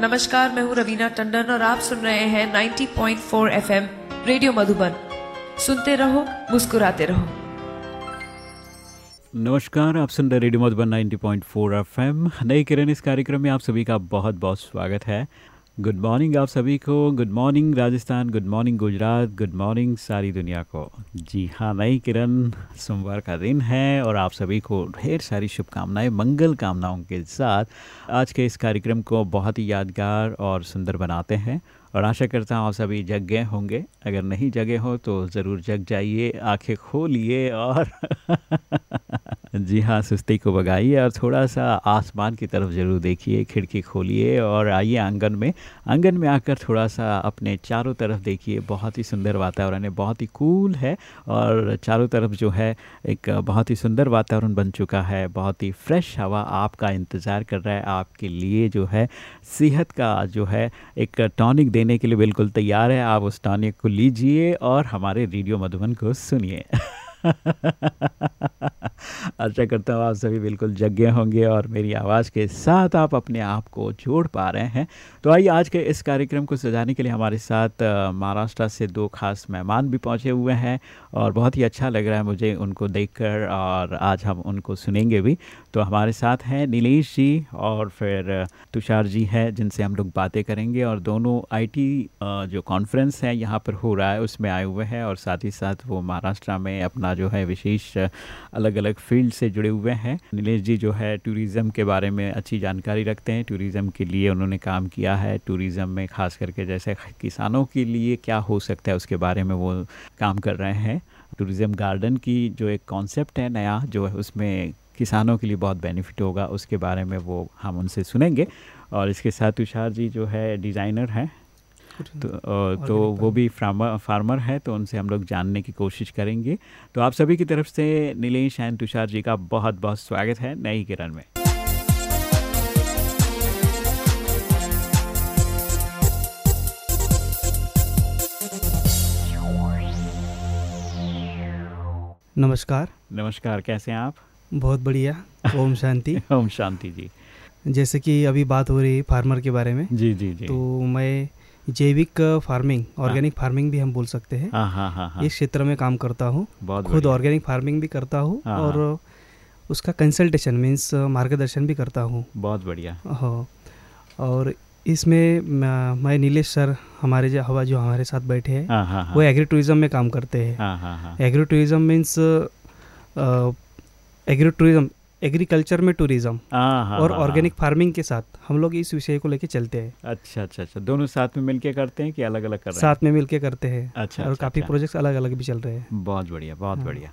नमस्कार, मैं हूँ रवीना टंडन और आप सुन रहे हैं 90.4 पॉइंट रेडियो मधुबन। सुनते रहो, मुस्कुराते रहो। नमस्कार, आप सुन रहे रेडियो मधुबन 90.4 एफएम। नई किरण, इस कार्यक्रम में आप सभी का बहुत बहुत स्वागत है। गुड मॉर्निंग आप सभी को। Good morning Rajasthan. Good morning Gujarat. Good morning सारी दुनिया को। जी हाँ नई किरण। सोमवार का दिन है और आप सभी को ढेर सारी शुभकामनाएँ, मंगल कामनाओं के साथ आज के इस कार्यक्रम को बहुत ही यादगार और सुंदर बनाते हैं। और आशा करता हूँ आप सभी जग गए होंगे। अगर नहीं जगे हो तो ज़रूर जग जाइए, आँखें खोलिए और जी हाँ सुस्ती को भगाइए और थोड़ा सा आसमान की तरफ़ ज़रूर देखिए, खिड़की खोलिए और आइए आँगन में। आँगन में आकर थोड़ा सा अपने चारों तरफ़ देखिए, बहुत ही सुंदर वातावरण है, बहुत ही कूल है और चारों तरफ़ जो है, एक बहुत ही सुंदर वातावरण बन चुका है, बहुत ही फ्रेश हवा आपका इंतज़ार कर रहा है, आपके लिए जो है, सेहत का जो है, एक टॉनिक देने के लिए बिल्कुल तैयार है। आप उस टॉनिक को लीजिए और हमारे रेडियो मधुबन को सुनिए। आशा करता हूँ आप सभी बिल्कुल जगे होंगे और मेरी आवाज़ के साथ आप अपने आप को जोड़ पा रहे हैं। तो आइए आज के इस कार्यक्रम को सजाने के लिए हमारे साथ महाराष्ट्र से दो खास मेहमान भी पहुँचे हुए हैं। और बहुत ही अच्छा लग रहा है मुझे उनको देखकर और आज हम उनको सुनेंगे भी। तो हमारे साथ हैं नीलेश जी और फिर तुषार जी हैं जिनसे हम लोग बातें करेंगे और दोनों आईटी जो कॉन्फ्रेंस है यहाँ पर हो रहा है, उसमें आए हुए हैं और साथ ही साथ वो महाराष्ट्र में अपना जो है विशेष अलग अलग फ़ील्ड से जुड़े हुए हैं। नीलेश जी जो है टूरिज़्म के बारे में अच्छी जानकारी रखते हैं, टूरिज़्म के लिए उन्होंने काम किया है, टूरिज़्म में खास करके जैसे किसानों के लिए क्या हो सकता है उसके बारे में वो काम कर रहे हैं। टूरिज़्म गार्डन की जो एक कॉन्सेप्ट है नया जो है उसमें किसानों के लिए बहुत बेनिफिट होगा उसके बारे में वो हम उनसे सुनेंगे। और इसके साथ तुषार जी जो है डिज़ाइनर हैं तो, तो वो भी फार्मर फार्मर है तो उनसे हम लोग जानने की कोशिश करेंगे। तो आप सभी की तरफ़ से नीलेश एंड तुषार जी का बहुत बहुत स्वागत है नई किरण में। नमस्कार। नमस्कार कैसे हैं आप? बहुत बढ़िया ओम शांति। ओम शांति जी। जैसे कि अभी बात हो रही है फार्मर के बारे में जी जी जी। तो मैं जैविक फ़ार्मिंग ऑर्गेनिक फ़ार्मिंग भी हम बोल सकते हैं। हाँ हाँ हाँ इस क्षेत्र में काम करता हूँ खुद ऑर्गेनिक फ़ार्मिंग भी करता हूँ हाँ, और उसका कंसल्टेशन मीन्स मार्गदर्शन भी करता हूँ। बहुत बढ़िया। हाँ और इसमें मैं नीलेश सर हमारे जो हवा जो हमारे साथ बैठे हैं हाँ हाँ हाँ। वो एग्री टूरिज़्म में काम करते हैं। हाँ हाँ हाँ। Agri tourism means agri tourism agriculture में टूरिज़्म और ऑर्गेनिक फ़ार्मिंग के साथ हम लोग इस विषय को लेके चलते हैं। अच्छा अच्छा अच्छा। दोनों साथ में मिलके करते हैं कि अलग अलग कर रहे हैं? साथ में मिलके करते हैं अच्छा और अच्छा, काफ़ी अच्छा। प्रोजेक्ट्स अलग अलग भी चल रहे हैं। बहुत बढ़िया बहुत हाँ। बढ़िया।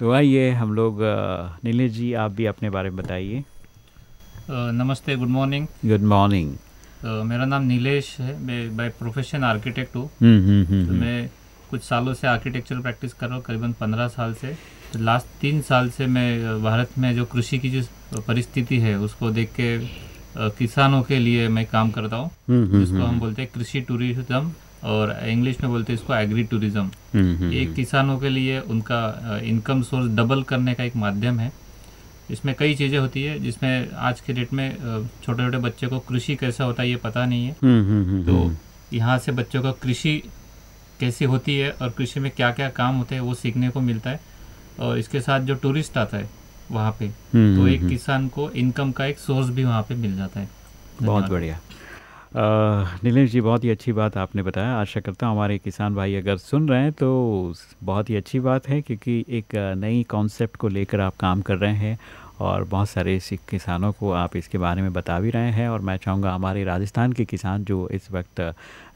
तो आइए हम लोग नीलेश जी आप भी अपने बारे में बताइए। नमस्ते गुड मॉर्निंग। Good morning. अ, मेरा नाम नीलेश है मैं बाय प्रोफेशन आर्किटेक्ट हूँ। हम्म हम्म हम्म तो। मैं कुछ सालों से आर्किटेक्चर प्रैक्टिस कर रहा हूँ करीबन पंद्रह साल से। तो लास्ट तीन साल से मैं भारत में जो कृषि की जो परिस्थिति है उसको देख के किसानों के लिए मैं काम करता हूँ। जिसको हम बोलते हैं कृषि टूरिज़्म और इंग्लिश में बोलते हैं इसको एग्री टूरिज़्म ये हम्म। किसानों के लिए उनका इनकम सोर्स डबल करने का एक माध्यम है। इसमें कई चीज़ें होती है जिसमें आज के डेट में छोटे छोटे बच्चे को कृषि कैसा होता है ये पता नहीं है। हम्म, हम्म, हम्म, तो। यहाँ से बच्चों को कृषि कैसी होती है और कृषि में क्या क्या काम होते हैं वो सीखने को मिलता है। और इसके साथ जो टूरिस्ट आता है वहाँ पे तो एक। किसान को इनकम का एक सोर्स भी वहाँ पे मिल जाता है। बहुत बढ़िया। नीलेश जी, बहुत ही अच्छी बात आपने बताया। आशा करता हूँ हमारे किसान भाई अगर सुन रहे हैं तो बहुत ही अच्छी बात है, क्योंकि एक नई कॉन्सेप्ट को लेकर आप काम कर रहे हैं और बहुत सारे किसानों को आप इसके बारे में बता भी रहे हैं और मैं चाहूँगा हमारे राजस्थान के किसान जो इस वक्त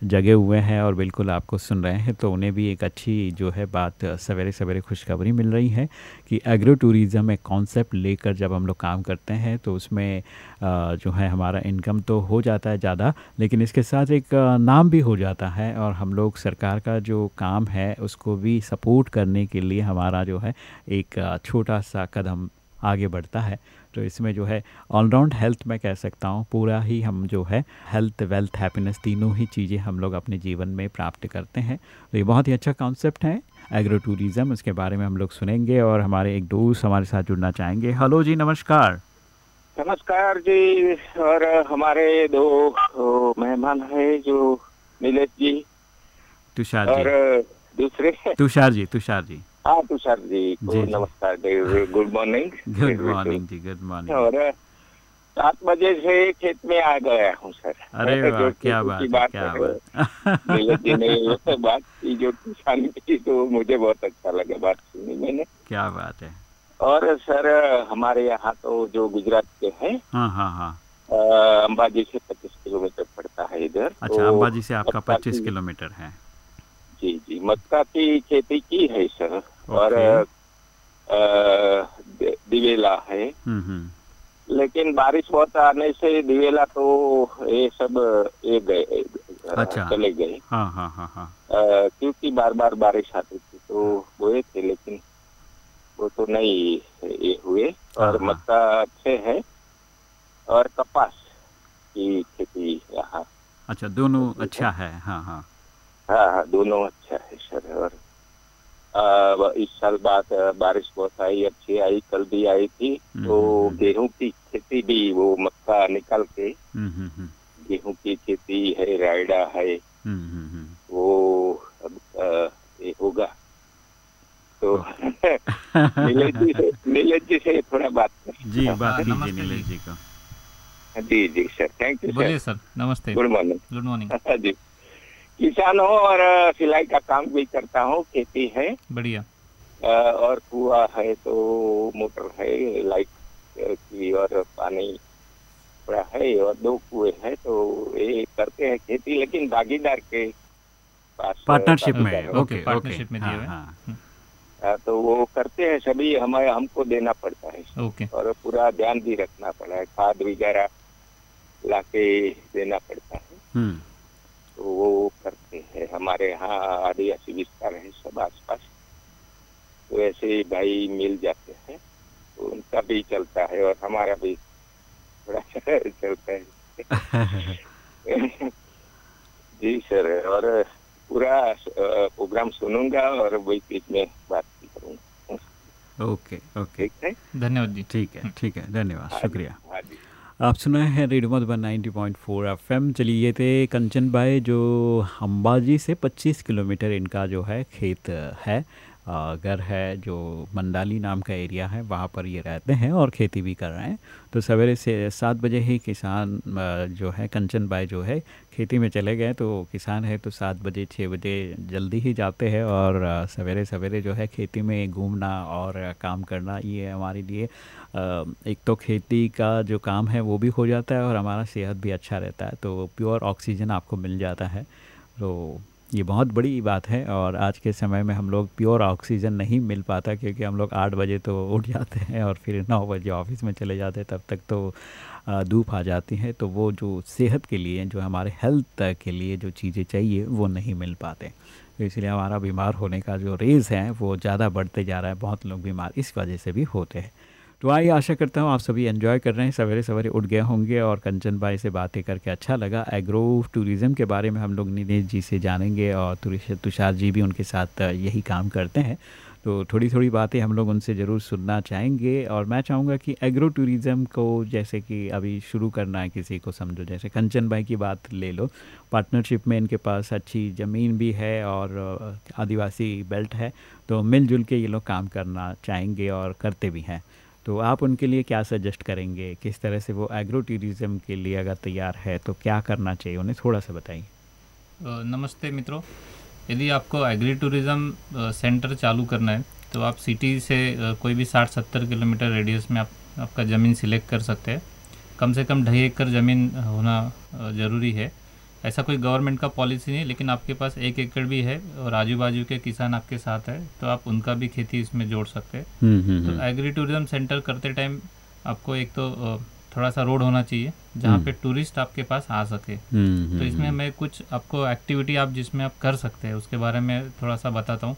जगे हुए हैं और बिल्कुल आपको सुन रहे हैं तो उन्हें भी एक अच्छी जो है बात सवेरे सवेरे खुशखबरी मिल रही है कि एग्रो टूरिज़म एक कॉन्सेप्ट लेकर जब हम लोग काम करते हैं तो उसमें जो है हमारा इनकम तो हो जाता है ज़्यादा, लेकिन इसके साथ एक नाम भी हो जाता है और हम लोग सरकार का जो काम है, उसको भी सपोर्ट करने के लिए हमारा जो है एक छोटा सा कदम आगे बढ़ता है। तो इसमें जो है ऑलराउंड हेल्थ मैं कह सकता हूँ पूरा ही हम जो है हेल्थ वेल्थ हैप्पीनेस तीनों ही चीज़ें हम लोग अपने जीवन में प्राप्त करते हैं। तो ये बहुत ही अच्छा कॉन्सेप्ट है। एग्रो टूरिज़्म इसके बारे में हम लोग सुनेंगे और हमारे एक दोस्त हमारे साथ जुड़ना चाहेंगे। हेलो जी नमस्कार। नमस्कार जी और हमारे दो मेहमान है जो नीलेश जी तुषार और जी दूसरे। तुषार जी तुषार जी। हाँ तुषार जी को जी। नमस्कार गुड मॉर्निंग। गुड मॉर्निंग जी गुड मॉर्निंग। और सात बजे से खेत में आ गया हूँ सर। अरे वाह क्या बात है क्या बात। जी ने बात की जो किसान की तो मुझे बहुत अच्छा लगा बात सुनी मैंने। क्या बात है। और सर हमारे यहाँ तो जो गुजरात के हैं हाँ हाँ हाँ। अ, से पच्चीस किलोमीटर पड़ता है इधर अच्छा तो अंबाजी से आपका पच्चीस किलोमीटर है। जी जी मक्का की खेती की है सर। और दिवेला है। हम्म हम्म। लेकिन बारिश बहुत आने से दिवेला तो ये सब ये गए अच्छा। चले गए। हाँ हाँ हाँ हाँ। क्योंकि बार बार बारिश आती थी तो बोए थे लेकिन वो तो नहीं ये हुए। और हाँ, हाँ। मक्का अच्छे है और कपास की खेती यहाँ। अच्छा दोनों अच्छा है हाँ हाँ। हाँ हाँ दोनों अच्छा है सर और आ, इस साल बाद बारिश बहुत आई अच्छी आई कल भी आई थी हम्म, तो हम्म। गेहूँ की खेती भी वो मक्का निकाल के हम्म हम्म हम्म। गेहूँ की खेती है रायडा है हम्म हम्म हम्म। वो अब ये होगा। तो नीलेश जी से नीलेश जी से थोड़ा बात कर। जी बात हाँ, कीजिए नमस्ते नीलेश जी। को। जी जी सर थैंक यू बोलिए सर सर नमस्ते। गुड मॉर्निंग गुड मॉर्निंग जी। किसान हूँ और सिलाई का काम भी करता हूँ खेती है। बढ़िया। और कुआ है तो मोटर है लाइट की और पानी थोड़ा है और दो कुएँ हैं तो ये करते हैं खेती लेकिन भागीदार के पास पार्टनरशिप में ओके, ओके में दिए हाँ हाँ। हाँ, तो वो करते हैं सभी हमें हमको देना पड़ता है। ओके। और पूरा ध्यान भी रखना पड़ा है खाद वगैरह लाके देना पड़ता है। हम्म। तो वो करते हैं। हमारे यहाँ आदिवासी विस्तार है सब आसपास। तो ऐसे ही भाई मिल जाते हैं। तो उनका भी चलता है और हमारा भी थोड़ा चलता है। जी सर और पूरा प्रोग्राम सुनूँगा और वही बीच में बात भी करूँगा। Okay okay. ठीक है? धन्यवाद जी। ठीक है ठीक है। धन्यवाद हाँ शुक्रिया। हाँ जी। आप सुना है रेडियो मधुबन 90.4 एफएम। चलिए थे कंचन भाई, जो अम्बाजी से 25 किलोमीटर इनका जो है खेत है घर है, जो मंडाली नाम का एरिया है, वहाँ पर ये रहते हैं और खेती भी कर रहे हैं। तो सवेरे से सात बजे ही किसान जो है, कंचन भाई जो है, खेती में चले गए। तो किसान है तो सात बजे छः बजे जल्दी ही जाते हैं और सवेरे सवेरे जो है खेती में घूमना और काम करना, ये हमारे लिए एक तो खेती का जो काम है वो भी हो जाता है और हमारा सेहत भी अच्छा रहता है तो प्योर ऑक्सीजन आपको मिल जाता है। तो ये बहुत बड़ी बात है और आज के समय में हम लोग प्योर ऑक्सीजन नहीं मिल पाता क्योंकि हम लोग आठ बजे तो उठ जाते हैं और फिर नौ बजे ऑफ़िस में चले जाते हैं, तब तक तो धूप आ जाती है तो वो जो सेहत के लिए, जो हमारे हेल्थ के लिए जो चीज़ें चाहिए, वो नहीं मिल पाते। तो इसलिए हमारा बीमार होने का जो रेज़ है, वो ज़्यादा बढ़ते जा रहा है, बहुत लोग बीमार इस वजह से भी होते हैं। तो आइए आशा करता हूँ आप सभी एंजॉय कर रहे हैं, सवेरे सवेरे उठ गए होंगे और कंचन भाई से बातें करके अच्छा लगा। एग्रो टूरिज़्म के बारे में हम लोग नीलेश जी से जानेंगे और तुषार जी भी उनके साथ यही काम करते हैं। तो थोड़ी थोड़ी बातें हम लोग उनसे ज़रूर सुनना चाहेंगे और मैं चाहूँगा कि एग्रो टूरिज़्म को जैसे कि अभी शुरू करना है किसी को समझो, जैसे कंचन भाई की बात ले लो। पार्टनरशिप में इनके पास अच्छी ज़मीन भी है और आदिवासी बेल्ट है तो मिलजुल के ये लोग काम करना चाहेंगे और करते भी हैं। तो आप उनके लिए क्या सजेस्ट करेंगे? किस तरह से वो एग्रो टूरिज़्म के लिए अगर तैयार है तो क्या करना चाहिए? उन्हें थोड़ा सा बताइए। नमस्ते मित्रों। यदि आपको एग्री टूरिज़्म सेंटर चालू करना है तो आप सिटी से कोई भी 60-70 किलोमीटर रेडियस में आप, आपका ज़मीन सिलेक्ट कर सकते हैं। कम से कम ढाई एकड़ ज़मीन होना ज़रूरी है। ऐसा कोई गवर्नमेंट का पॉलिसी नहीं लेकिन आपके पास एक एकड़ भी है और आजू बाजू के किसान आपके साथ है तो आप उनका भी खेती इसमें जोड़ सकते हैं। हम्म हम्म तो एग्री टूरिज़्म सेंटर करते टाइम आपको एक तो थोड़ा सा रोड होना चाहिए जहाँ पे टूरिस्ट आपके पास आ सके। हम्म, तो इसमें मैं कुछ आपको एक्टिविटी आप जिसमें आप कर सकते हैं उसके बारे में थोड़ा सा बताता हूँ।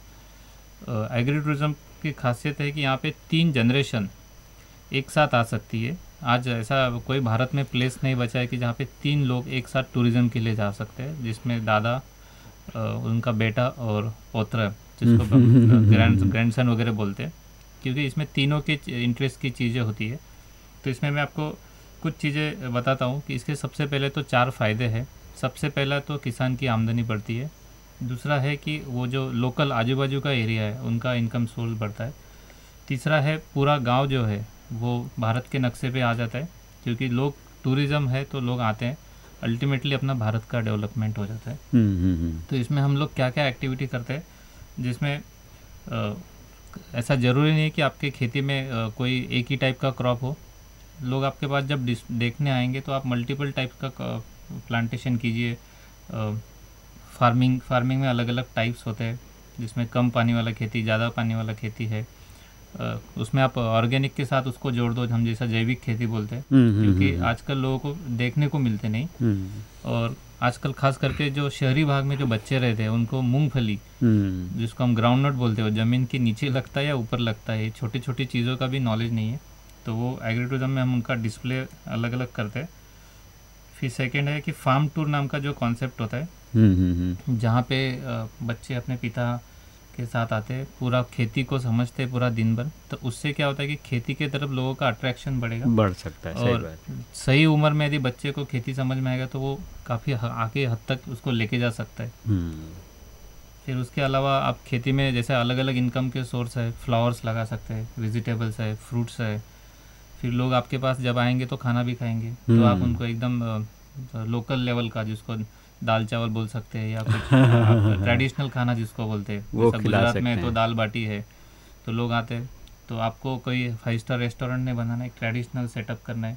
एग्री टूरिज़्म की खासियत है कि यहाँ पे तीन जनरेशन एक साथ आ सकती है। आज ऐसा कोई भारत में प्लेस नहीं बचा है कि जहाँ पे तीन लोग एक साथ टूरिज़्म के लिए जा सकते हैं जिसमें दादा उनका बेटा और पोत्र जिसको ग्रैंड ग्रैंडसन वगैरह बोलते हैं। क्योंकि इसमें तीनों के इंटरेस्ट की चीज़ें होती है। तो इसमें मैं आपको कुछ चीज़ें बताता हूँ कि इसके सबसे पहले तो चार फ़ायदे हैं। सबसे पहला तो किसान की आमदनी बढ़ती है। दूसरा है कि वो जो लोकल आजू बाजू का एरिया है उनका इनकम सोर्स बढ़ता है। तीसरा है पूरा गाँव जो है वो भारत के नक्शे पे आ जाता है क्योंकि लोग टूरिज़्म है तो लोग आते हैं अल्टीमेटली अपना भारत का डेवलपमेंट हो जाता है। हम्म, हम्म, हम्म, तो इसमें हम लोग क्या क्या एक्टिविटी करते हैं जिसमें ऐसा ज़रूरी नहीं है कि आपके खेती में अ, कोई एक ही टाइप का क्रॉप हो। लोग आपके पास जब देखने आएँगे तो आप मल्टीपल टाइप का प्लांटेशन कीजिए फ़ार्मिंग फ़ार्मिंग में अलग अलग टाइप्स होते हैं जिसमें कम पानी वाला खेती ज़्यादा पानी वाला खेती है। उसमें आप ऑर्गेनिक के साथ उसको जोड़ दो हम जैसा जैविक खेती बोलते हैं हम्म, हम्म, क्योंकि हम्म, आजकल लोगों को देखने को मिलते नहीं। और आजकल खास करके जो शहरी भाग में जो बच्चे रहते हैं उनको मूंगफली जिसको हम ग्राउंड नट बोलते हो ज़मीन के नीचे लगता है या ऊपर लगता है छोटी छोटी चीज़ों का भी नॉलेज नहीं है। तो वो एग्री टूरिज़्म में हम उनका डिस्प्ले अलग अलग करते हैं। फिर सेकेंड है कि फार्म टूर नाम का जो कॉन्सेप्ट होता है जहाँ पे बच्चे अपने पिता के साथ आते हैं पूरा खेती को समझते हैं पूरा दिन भर तो उससे क्या होता है कि खेती के तरफ़ लोगों का अट्रैक्शन बढ़ेगा। बढ़ सकता है सही और बात सही उम्र में यदि बच्चे को खेती समझ में आएगा तो वो काफ़ी आगे हद तक उसको लेके जा सकता है। हम्म, फिर उसके अलावा आप खेती में जैसे अलग अलग इनकम के सोर्स है फ्लावर्स लगा सकते हैं वेजिटेबल्स है फ्रूट्स है। फिर लोग आपके पास जब आएँगे तो खाना भी खाएँगे। तो आप हम्म। उनको एकदम लोकल लेवल का जिसको दाल चावल बोल सकते हैं या कुछ ट्रेडिशनल खाना जिसको बोलते हैं। जैसा गुजरात में तो दाल बाटी है तो लोग आते हैं तो आपको कोई फाइव स्टार रेस्टोरेंट नहीं बनाना है एक ट्रेडिशनल सेटअप करना है।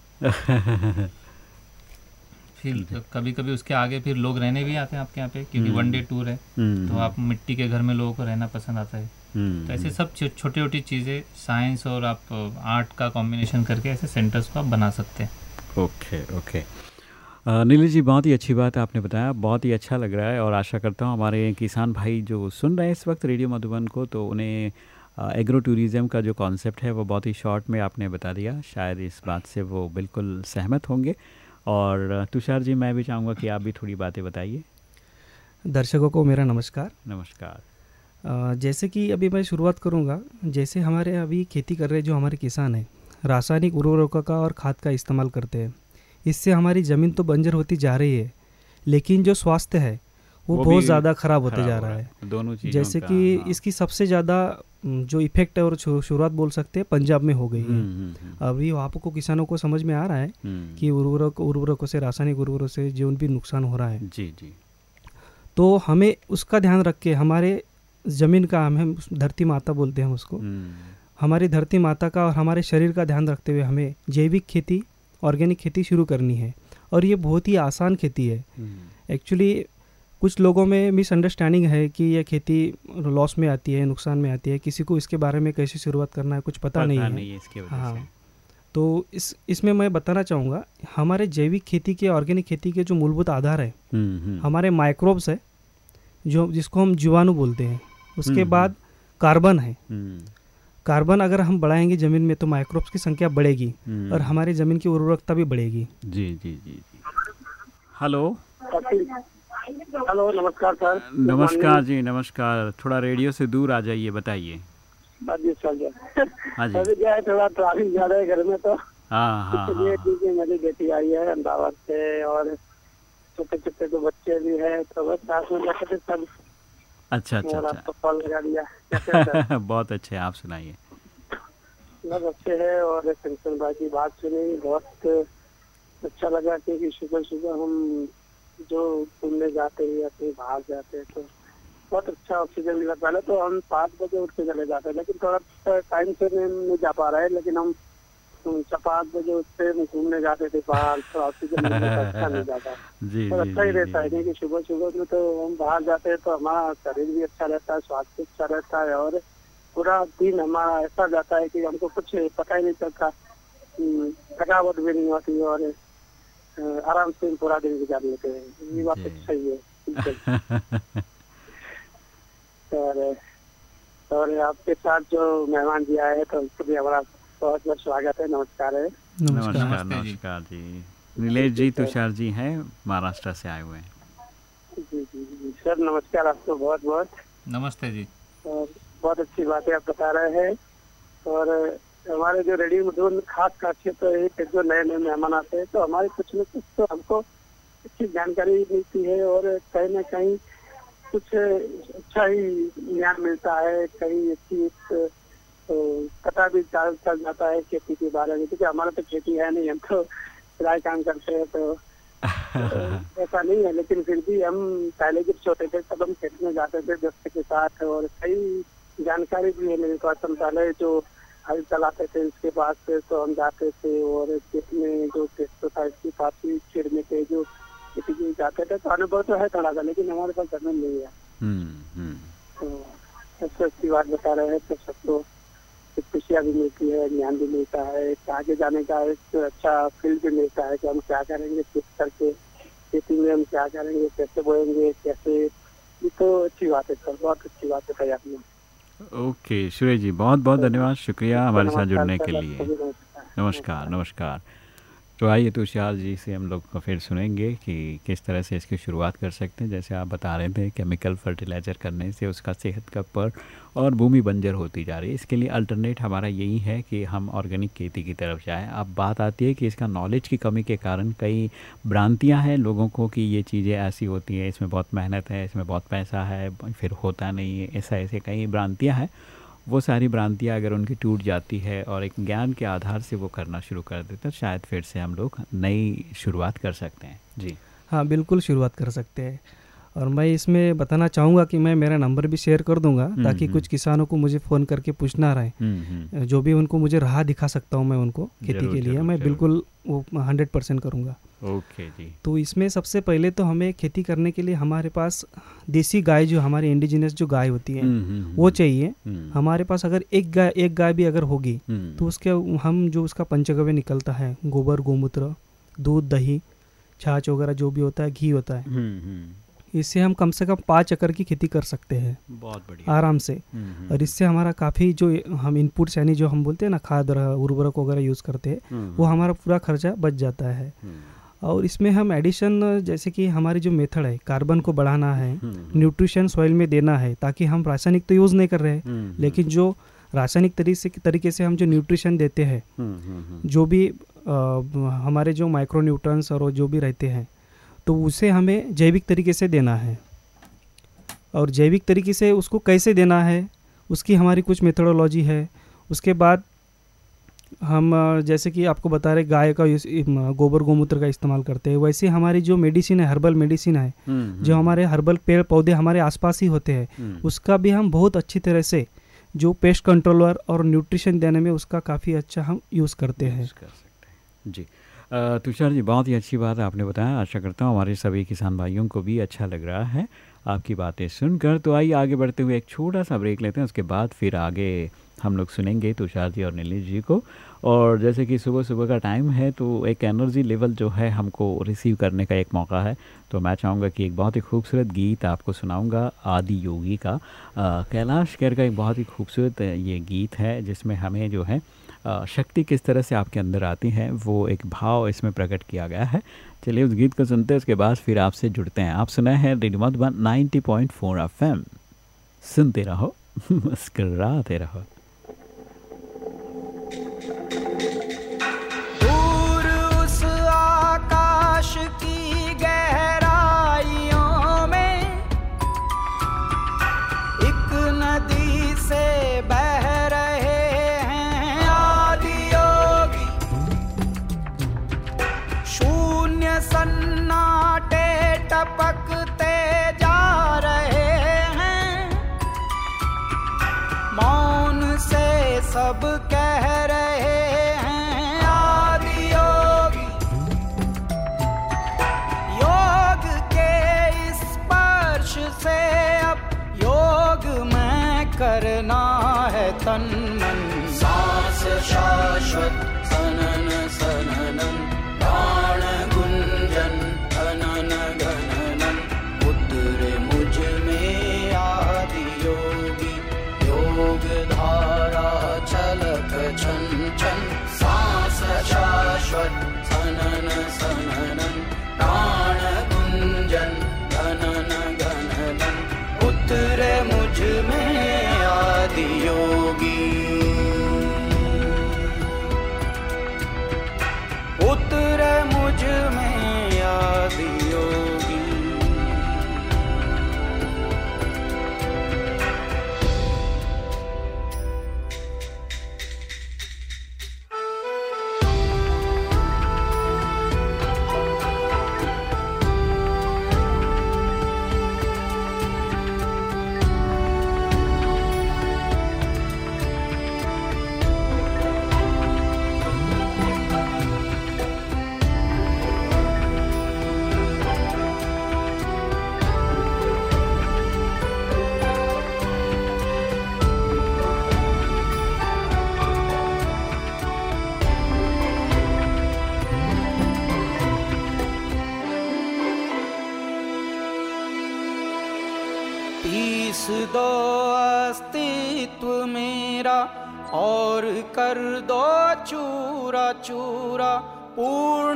फिर कभी कभी उसके आगे फिर लोग रहने भी आते हैं आपके यहाँ पे क्योंकि वन डे टूर है हम्म, तो आप मिट्टी के घर में लोगों को रहना पसंद आता है। हम्म, तो ऐसे सब छोटी छोटी चीज़ें साइंस और आप आर्ट का कॉम्बिनेशन करके ऐसे सेंटर्स को आप बना सकते हैं। Okay okay. अ, जी बहुत ही अच्छी बात आपने बताया बहुत ही अच्छा लग रहा है और आशा करता हूँ हमारे किसान भाई जो सुन रहे हैं इस वक्त रेडियो मधुबन को तो उन्हें एग्रो टूरिज़्म का जो कॉन्सेप्ट है वो बहुत ही शॉर्ट में आपने बता दिया। शायद इस बात से वो बिल्कुल सहमत होंगे। और तुषार जी मैं भी चाहूँगा कि आप भी थोड़ी बातें बताइए। दर्शकों को मेरा नमस्कार। नमस्कार। जैसे कि अभी मैं शुरुआत करूँगा जैसे हमारे अभी खेती कर रहे जो हमारे किसान हैं रासायनिक उर्वरकों का और खाद का इस्तेमाल करते हैं। इससे हमारी ज़मीन तो बंजर होती जा रही है लेकिन जो स्वास्थ्य है वो, वो बहुत ज़्यादा ख़राब होते जा रहा है। दोनों चीज़ों जैसे कि हाँ। इसकी सबसे ज़्यादा जो इफ़ेक्ट है और शुरुआत बोल सकते हैं पंजाब में हो गई हम्म, है हम्म, हम्म, अभी आपको किसानों को समझ में आ रहा है हम्म, कि उर्वरक उर्वरकों से रासायनिक उर्वरकों से जीवन भी नुकसान हो रहा है। जी जी। तो हमें उसका ध्यान रख के हमारे ज़मीन का हम धरती माता बोलते हैं उसको। हम्म, हमारी धरती माता का और हमारे शरीर का ध्यान रखते हुए हमें जैविक खेती ऑर्गेनिक खेती शुरू करनी है। और ये बहुत ही आसान खेती है। हम्म, एक्चुअली कुछ लोगों में मिसअंडरस्टैंडिंग है कि यह खेती लॉस में आती है नुकसान में आती है। किसी को इसके बारे में कैसे शुरुआत करना है कुछ पता, पता नहीं है। नहीं है इसके हाँ। तो इस इसमें मैं बताना चाहूँगा हमारे जैविक खेती के ऑर्गेनिक खेती के जो मूलभूत आधार है हम्म, हम्म, हमारे माइक्रोब्स है जो जिसको हम जीवाणु बोलते हैं। उसके बाद कार्बन है। कार्बन अगर हम बढ़ाएँगे ज़मीन में तो माइक्रोब्स की संख्या बढ़ेगी हम्म, और हमारी ज़मीन की उर्वरकता भी बढ़ेगी। जी जी जी जी। हेलो। हेलो नमस्कार सर। नमस्कार जी नमस्कार। थोड़ा रेडियो से दूर आ जाइए बताइए। हाँ जी। क्या है थोड़ा ट्रैफ़िक ज़्यादा है घर में तो। हाँ हाँ हाँ हाँ। है मेरी बेटी आई है अहमदाबाद से और छोटे छोटे तो बच्चे भी है तो बस साथ में सब अच्छा अच्छा अच्छा। आपको कॉल लगा दिया। कैसे बहुत अच्छे आप सुनाइए। सब अच्छे है और कंचन भाई की बात सुनी बहुत अच्छा लगा क्योंकि सुबह सुबह हम जो घूमने जाते हैं या कहीं बाहर जाते हैं तो बहुत अच्छा ऑक्सीजन मिला। पहले तो हम पाँच बजे उठ के चले जाते हैं लेकिन थोड़ा टाइम से नहीं जा पा रहे हैं लेकिन हम पाँच बजे उठते हम घूमने जाते थे बाहर तो ऑक्सीजन अच्छा नहीं जाता। जी जी अच्छा ही रहता है क्योंकि सुबह सुबह में तो हम बाहर जाते हैं तो हमारा शरीर भी अच्छा रहता है स्वास्थ्य अच्छा रहता है और पूरा दिन हमारा ऐसा जाता है कि हमको कुछ पता ही नहीं चलता थकावट भी नहीं होती और आराम से पूरा दिन गुजार लेते हैं। ये बात तो जी। सही है और और आपके साथ जो मेहमान जी आए तो उसको भी हमारा बहुत बहुत स्वागत है नमस्कार है। नमस्कार नमस्कार जी। नमस्कार जी। नीलेश जी तुषार जी हैं महाराष्ट्र से आए हुए हैं। जी जी जी सर नमस्कार आपको बहुत बहुत। नमस्ते जी। बहुत अच्छी बातें आप बता रहे हैं। और हमारे जो रेडियो मधुबन खास खासियत तो एक है जो नए नए मेहमान आते हैं तो हमारे कुछ न कुछ तो हमको अच्छी जानकारी मिलती है और कहीं ना कहीं कुछ अच्छा ही ज्ञान मिलता है कहीं अच्छी एक तो पता भी चल चल जाता है खेती के बारे में क्योंकि हमारा तो खेती है नहीं हम तो सिलाई काम करते हैं तो ऐसा नहीं है लेकिन फिर भी हम पहले जब छोटे थे तब हम खेत में जाते थे दोस्त के साथ और कई जानकारी भी है मेरे पास। हम पहले जो हल चलाते थे उसके बाद से तो हम जाते थे और खेत में जो पेस्टिसाइड की काफ़ी छिड़ने के जो खेती के जाते थे तो अनुभव तो है थोड़ा सा लेकिन हमारे पास ज़मीन नहीं है। हम्म, हम्म, तो सबसे अच्छी बात बता रहे हैं तो सबको एक खुशियाँ भी मिलती है ज्ञान भी मिलता है आगे जाने का एक अच्छा फ़ील्ड भी मिलता है कि हम क्या करेंगे किस करके खेती में हम क्या करेंगे कैसे बोएँगे कैसे। ये तो अच्छी बात है सर बहुत अच्छी बात बताई आपने। ओके सुरेश जी बहुत बहुत धन्यवाद शुक्रिया हमारे साथ जुड़ने के लिए। नमस्कार। नमस्कार तो आइए तुषार जी से हम लोग को फिर सुनेंगे कि किस तरह से इसकी शुरुआत कर सकते हैं। जैसे आप बता रहे थे केमिकल फर्टिलाइज़र करने से उसका सेहत का पर और भूमि बंजर होती जा रही है। इसके लिए अल्टरनेट हमारा यही है कि हम ऑर्गेनिक खेती की तरफ़ जाएँ। अब बात आती है कि इसका नॉलेज की कमी के कारण कई भ्रांतियाँ हैं लोगों को कि ये चीज़ें ऐसी होती हैं, इसमें बहुत मेहनत है, इसमें बहुत पैसा है, फिर होता नहीं है, ऐसा, ऐसे कई भ्रांतियाँ हैं। वो सारी भ्रांतियाँ अगर उनकी टूट जाती है और एक ज्ञान के आधार से वो करना शुरू कर देते तो शायद फिर से हम लोग नई शुरुआत कर सकते हैं। जी। हाँ बिल्कुल शुरुआत कर सकते हैं। और मैं इसमें बताना चाहूँगा कि मैं मेरा नंबर भी शेयर कर दूँगा ताकि हम्म। कुछ किसानों को मुझे फ़ोन करके पूछना रहे। हम्म, हम्म, जो भी उनको मुझे राह दिखा सकता हूँ मैं उनको खेती के लिए मैं बिल्कुल वो हंड्रेड परसेंट करूँगा। ओके जी। तो इसमें सबसे पहले तो हमें खेती करने के लिए हमारे पास देसी गाय जो हमारी इंडिजिनस जो गाय होती है हम्म, हम्म, वो चाहिए। हम्म, हमारे पास अगर एक गाय एक गाय भी अगर होगी हम्म, तो उसके हम जो उसका पंचगव्य निकलता है गोबर गोमूत्र दूध दही छाछ वगैरह जो भी होता है घी होता है हम्म, हम्म, इससे हम कम से कम पाँच एकड़ की खेती कर सकते हैं। बहुत बढ़िया। आराम से। हम्म, हम्म, और इससे हमारा काफ़ी जो हम इनपुट्स यानी जो हम बोलते हैं ना खाद उर्वरक वगैरह यूज़ करते हैं हम्म, वो हमारा पूरा खर्चा बच जाता है। हम्म, और इसमें हम एडिशन जैसे कि हमारी जो मेथड है कार्बन को बढ़ाना है हम्म, न्यूट्रिशन सॉइल में देना है ताकि हम रासायनिक तो यूज़ नहीं कर रहे हैं हम्म, लेकिन जो रासायनिक तरीके से तरीके से हम जो न्यूट्रिशन देते हैं हम्म, हम्म, हम्म, जो भी अ, हमारे जो माइक्रो न्यूट्रंस और जो भी रहते हैं तो उसे हमें जैविक तरीके से देना है। और जैविक तरीके से उसको कैसे देना है उसकी हमारी कुछ मेथोडोलॉजी है। उसके बाद हम जैसे कि आपको बता रहे गाय का गोबर गोमूत्र का इस्तेमाल करते हैं। वैसे हमारी जो मेडिसिन है हर्बल मेडिसिन है हम्म, जो हमारे हर्बल पेड़ पौधे हमारे आसपास ही होते हैं हम्म, उसका भी हम बहुत अच्छी तरह से जो पेस्ट कंट्रोलर और न्यूट्रिशन देने में उसका काफ़ी अच्छा हम यूज़ करते हैं। कर जी। तुषार जी, बहुत ही अच्छी बात आपने बताया। आशा करता हूँ हमारे सभी किसान भाइयों को भी अच्छा लग रहा है आपकी बातें सुनकर। तो आइए आगे बढ़ते हुए एक छोटा सा ब्रेक लेते हैं, उसके बाद फिर आगे हम लोग सुनेंगे तुषार जी और नीलेश जी को। और जैसे कि सुबह सुबह का टाइम है तो एक एनर्जी लेवल जो है हमको रिसीव करने का एक मौका है। तो मैं चाहूँगा कि एक बहुत ही खूबसूरत गीत आपको सुनाऊँगा, आदि योगी का। कैलाश कैर का एक बहुत ही खूबसूरत ये गीत है, जिसमें हमें जो है शक्ति किस तरह से आपके अंदर आती है, वो एक भाव इसमें प्रकट किया गया है। चलिए उस गीत को सुनते हैं, उसके बाद फिर आपसे जुड़ते हैं। आप सुना है radio Madhuban 90.4 point four F सुनते रहो, मुस्कराते रहो। कर दो चूरा चूरा पूर्ण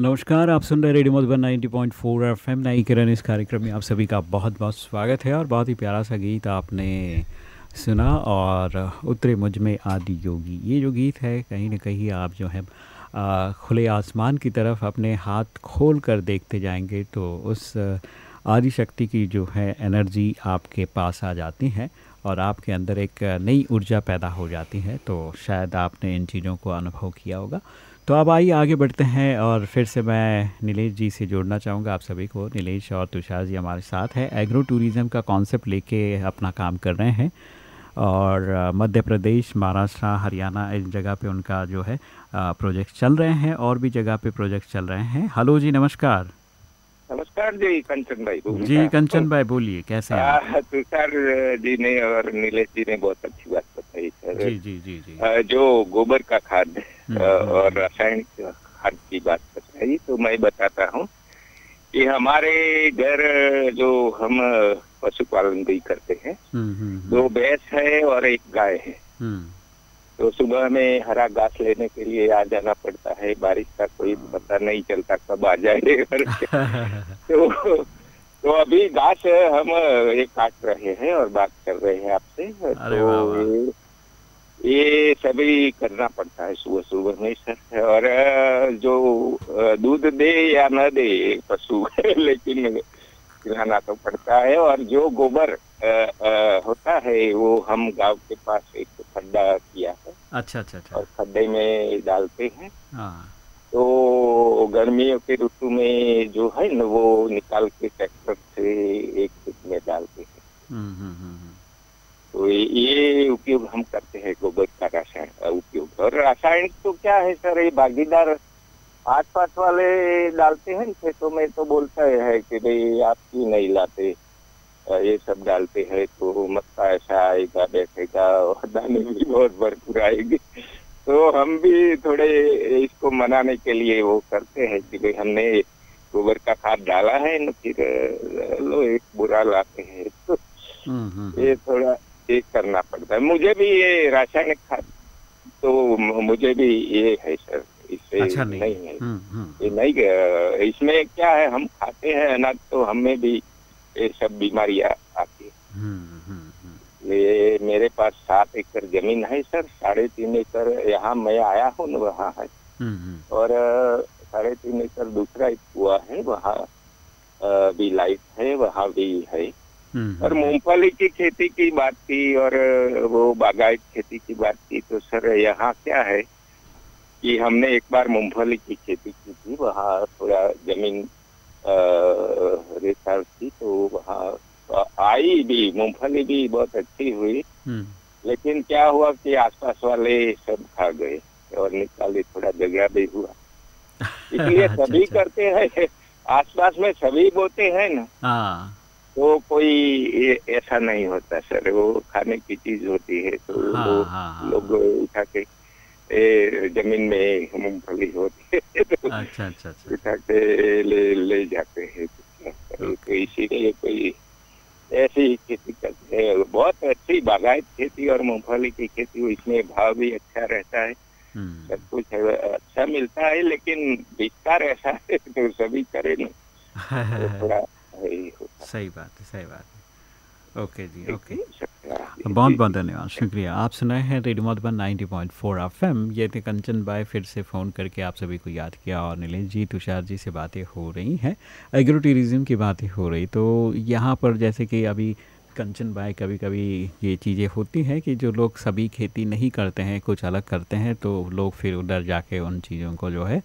नमस्कार, आप सुन रहे radio Madhuban 90.4 point four F M नई किरण इस कार्यक्रम में आप सभी का बहुत बहुत स्वागत है और बहुत ही प्यारा सा गीत आपने सुना और उतरे मुझमें आदि योगी। ये जो गीत है, कहीं ना कहीं आप जो है खुले आसमान की तरफ़ अपने हाथ खोल कर देखते जाएँगे तो उस आदि शक्ति की जो है एनर्जी आपके पास आ जाती है और आपके अंदर एक नई ऊर्जा पैदा हो जाती है तो शायद आपने इन चीज़ों को अनुभव किया होगा। तो अब आइए आगे बढ़ते हैं और फिर से मैं नीलेश जी से जोड़ना चाहूँगा आप सभी को। नीलेश और तुषार जी हमारे साथ हैं। एग्रो टूरिज़म का कॉन्सेप्ट लेके अपना काम कर रहे हैं और मध्य प्रदेश, महाराष्ट्र, हरियाणा इन जगह पे उनका जो है प्रोजेक्ट चल रहे हैं और भी जगह पे प्रोजेक्ट चल रहे हैं। हेलो जी, नमस्कार। नमस्कार जी कंचन भाई जी कंचन भाई बोलिए कैसे हैं तुषार जी ने और नीलेश जी ने बहुत अच्छी बात बताई सर। जी जी जी जी। आ, जो गोबर का खाद हम्म, आ, हम्म, और रासायनिक खाद की बात बताई तो मैं बताता हूँ कि हमारे घर जो हम पशुपालन भी करते हैं हम्म, हम्म, दो भैंस है और एक गाय है। हम्म, तो सुबह में हरा घास लेने के लिए आ जाना पड़ता है। बारिश का कोई पता नहीं चलता कब आ जाए तो तो अभी घास हम ये काट रहे हैं और बात कर रहे हैं आपसे। तो ये- सभी करना पड़ता है सुबह सुबह में सर। और जो दूध दे या न दे पशु लेकिन खिलाना तो पड़ता है। और जो गोबर होता है वो हम गाँव के पास एक खड्डा किया है अच्छा अच्छा अच्छा। और खड्डे में डालते हैं। हाँ। तो गर्मियों के ऋतु में जो है ना वो निकाल के ट्रैक्टर से एक खेत में डालते हैं। हम्म, हम्म, हम्म। तो ये- उपयोग हम करते हैं गोबर का रासायन उपयोग। और रासायनिक तो क्या है सर ये भागीदार आस पास वाले डालते हैं खेतों में तो बोलता है कि भाई आप क्यों नहीं लाते? ये सब डालते हैं तो मक्का ऐसा आएगा बैठेगा और दाने भी बहुत भरपूर आएगी। तो हम भी थोड़े इसको मनाने के लिए वो करते हैं कि भाई हमने गोबर का खाद डाला है ना फिर लो एक बुरा लाते हैं। तो हम्म, हम्म, ये थोड़ा ये करना पड़ता है। मुझे भी ये रासायनिक खाद तो मुझे भी ये है सर इससे अच्छा नहीं। नहीं है। हम्म, हम्म, ये नहीं इसमें क्या है हम खाते हैं अनाज तो हमें भी ये सब बीमारियाँ आती है। हम्म, हम्म, हम्म। ये मेरे पास सात एकड़ ज़मीन है सर साढ़े तीन एकड़ यहाँ मैं आया हूँ वहाँ है। और साढ़े तीन एकड़ दूसरा एक कुआ है वहाँ भी लाइट है वहाँ भी है। और मूंगफली की खेती की बात की और वो बागायत खेती की बात की तो सर यहाँ क्या है कि हमने एक बार मूंगफली की खेती की थी वहाँ थोड़ा ज़मीन रेताल थी तो वहाँ आई भी मूंगफली भी बहुत अच्छी हुई। हम्म, लेकिन क्या हुआ कि आसपास वाले सब खा गए और निकाले थोड़ा जगह भी हुआ। इसलिए अच्छा, सभी अच्छा। करते हैं आसपास में सभी बोते हैं ना। हाँ। तो कोई ऐसा नहीं होता सर। वो खाने की चीज़ होती है तो हाँ, वो हाँ, हाँ। लोग उठा के ए, ज़मीन में मूंगफली होती है। तो अच्छा अच्छा अच्छा। उठा के ले ले जाते हैं। तो इसीलिए कोई ऐसी ही खेती करते हैं। बहुत अच्छी बागायत खेती और मूंगफली की खेती इसमें भाव भी अच्छा रहता है। हम्म, सब कुछ अच्छा मिलता है लेकिन विस्तार ऐसा है तो सभी करे नहीं तो थोड़ा सही बात है सही बात है। ओके जी ओके बहुत बहुत धन्यवाद शुक्रिया। आप सुनाए हैं रेडियो मधुबन 90.4 पॉइंट ये थे कंचन बाय फिर से फ़ोन करके आप सभी को याद किया और नीलेश जी तुषार जी से बातें हो रही हैं। एग्रो टूरिज़म की बातें हो रही तो यहाँ पर जैसे कि अभी कंचन बाय कभी कभी ये चीज़ें होती हैं कि जो लोग सभी खेती नहीं करते हैं कुछ अलग करते हैं तो लोग फिर उधर जाके उन चीज़ों को जो है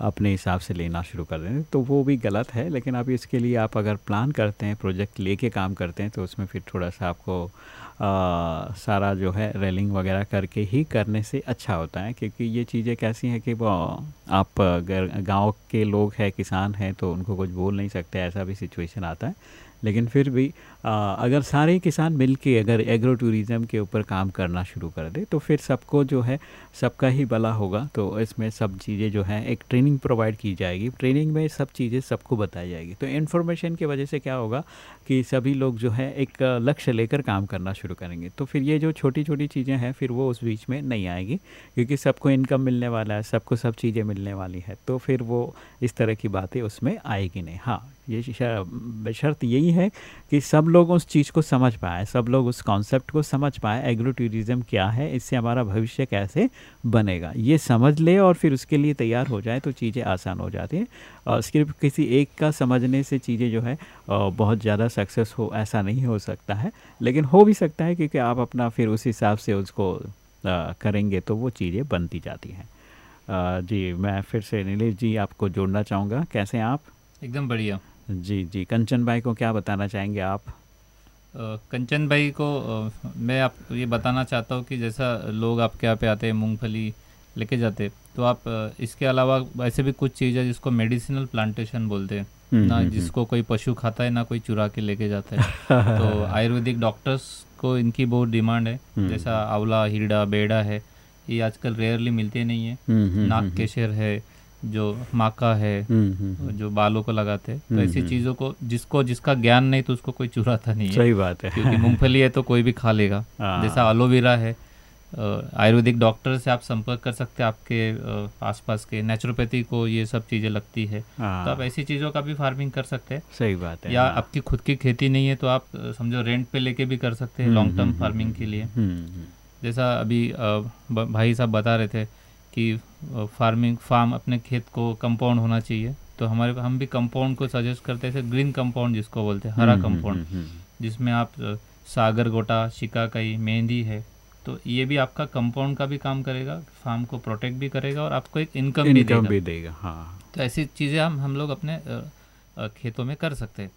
अपने हिसाब से लेना शुरू कर देते हैं। तो वो भी गलत है लेकिन अभी इसके लिए आप अगर प्लान करते हैं प्रोजेक्ट लेके काम करते हैं तो उसमें फिर थोड़ा सा आपको आ, सारा जो है रेलिंग वगैरह करके ही करने से अच्छा होता है क्योंकि ये चीज़ें कैसी हैं कि वो आप अगर गाँव के लोग हैं किसान हैं तो उनको कुछ बोल नहीं सकते ऐसा भी सिचुएशन आता है। लेकिन फिर भी आ, अगर सारे किसान मिल के अगर एग्रो टूरिज़्म के ऊपर काम करना शुरू कर दे तो फिर सबको जो है सबका ही भला होगा। तो इसमें सब चीज़ें जो है एक ट्रेनिंग प्रोवाइड की जाएगी। ट्रेनिंग में सब चीज़ें सबको बताई जाएगी। तो इन्फॉर्मेशन की वजह से क्या होगा कि सभी लोग जो है एक लक्ष्य लेकर काम करना शुरू करेंगे। तो फिर ये जो छोटी छोटी चीज़ें हैं फिर वो उस बीच में नहीं आएगी क्योंकि सबको इनकम मिलने वाला है सबको सब चीज़ें मिलने वाली है। तो फिर वो इस तरह की बातें उसमें आएगी नहीं। हाँ ये शर्त यही है कि सब लोग उस चीज़ को समझ पाए, सब लोग उस कॉन्सेप्ट को समझ पाए एग्रो टूरिज़्म क्या है, इससे हमारा भविष्य कैसे बनेगा। ये समझ ले और फिर उसके लिए तैयार हो जाए तो चीज़ें आसान हो जाती हैं। और सिर्फ़ किसी एक का समझने से चीज़ें जो है बहुत ज़्यादा सक्सेस हो, ऐसा नहीं हो सकता है। लेकिन हो भी सकता है क्योंकि आप अपना फिर उस हिसाब से उसको करेंगे तो वो चीज़ें बनती जाती हैं। जी, मैं फिर से नीलेश जी आपको जोड़ना चाहूँगा। कैसे आप? एकदम बढ़िया। जी जी। कंचन भाई को क्या बताना चाहेंगे आप? कंचन भाई को मैं आप ये बताना चाहता हूँ कि जैसा लोग आपके यहाँ पे आते हैं मूंगफली लेके जाते तो आप इसके अलावा ऐसे भी कुछ चीज़ है जिसको मेडिसिनल प्लांटेशन बोलते हैं हम्म, ना हम्म, जिसको कोई पशु खाता है ना कोई चुरा के लेके जाता है। तो आयुर्वेदिक डॉक्टर्स को इनकी बहुत डिमांड है हम्म। जैसा आंवला हीड़ा बेड़ा है ये आजकल रेयरली मिलते नहीं है हम्म, हम्म, हम्म, केशर है जो माका है हम्म, हम्म, हम्म, जो बालों को लगाते हैं तो ऐसी। चीज़ों को जिसको जिसका ज्ञान नहीं तो उसको कोई चुराता नहीं है। सही बात है। क्योंकि मूंगफली है तो कोई भी खा लेगा। हाँ। जैसा एलोवेरा है आयुर्वेदिक डॉक्टर से आप संपर्क कर सकते हैं आपके आसपास के नेचुरोपैथी को ये सब चीज़ें लगती है। तो आप हाँ ऐसी चीज़ों का भी फ़ार्मिंग कर सकते हैं। सही बात है। या हाँ। आपकी खुद की खेती नहीं है तो आप समझो रेंट पे लेके भी कर सकते हैं लॉन्ग टर्म फ़ार्मिंग के लिए। जैसा अभी भाई साहब बता रहे थे कि फ़ार्मिंग फार्म अपने खेत को कंपाउंड होना चाहिए। तो हमारे हम भी कंपाउंड को सजेस्ट करते हैं ग्रीन कंपाउंड जिसको बोलते हैं हरा हम्म, कंपाउंड हम्म, हम्म, जिसमें आप सागर गोटा शिकाकाई मेहंदी है तो ये भी आपका कंपाउंड का भी काम करेगा फार्म को प्रोटेक्ट भी करेगा और आपको एक इनकम भी देगा। भी देगा हाँ। तो ऐसी चीज़ें हम हम लोग अपने खेतों में कर सकते हैं।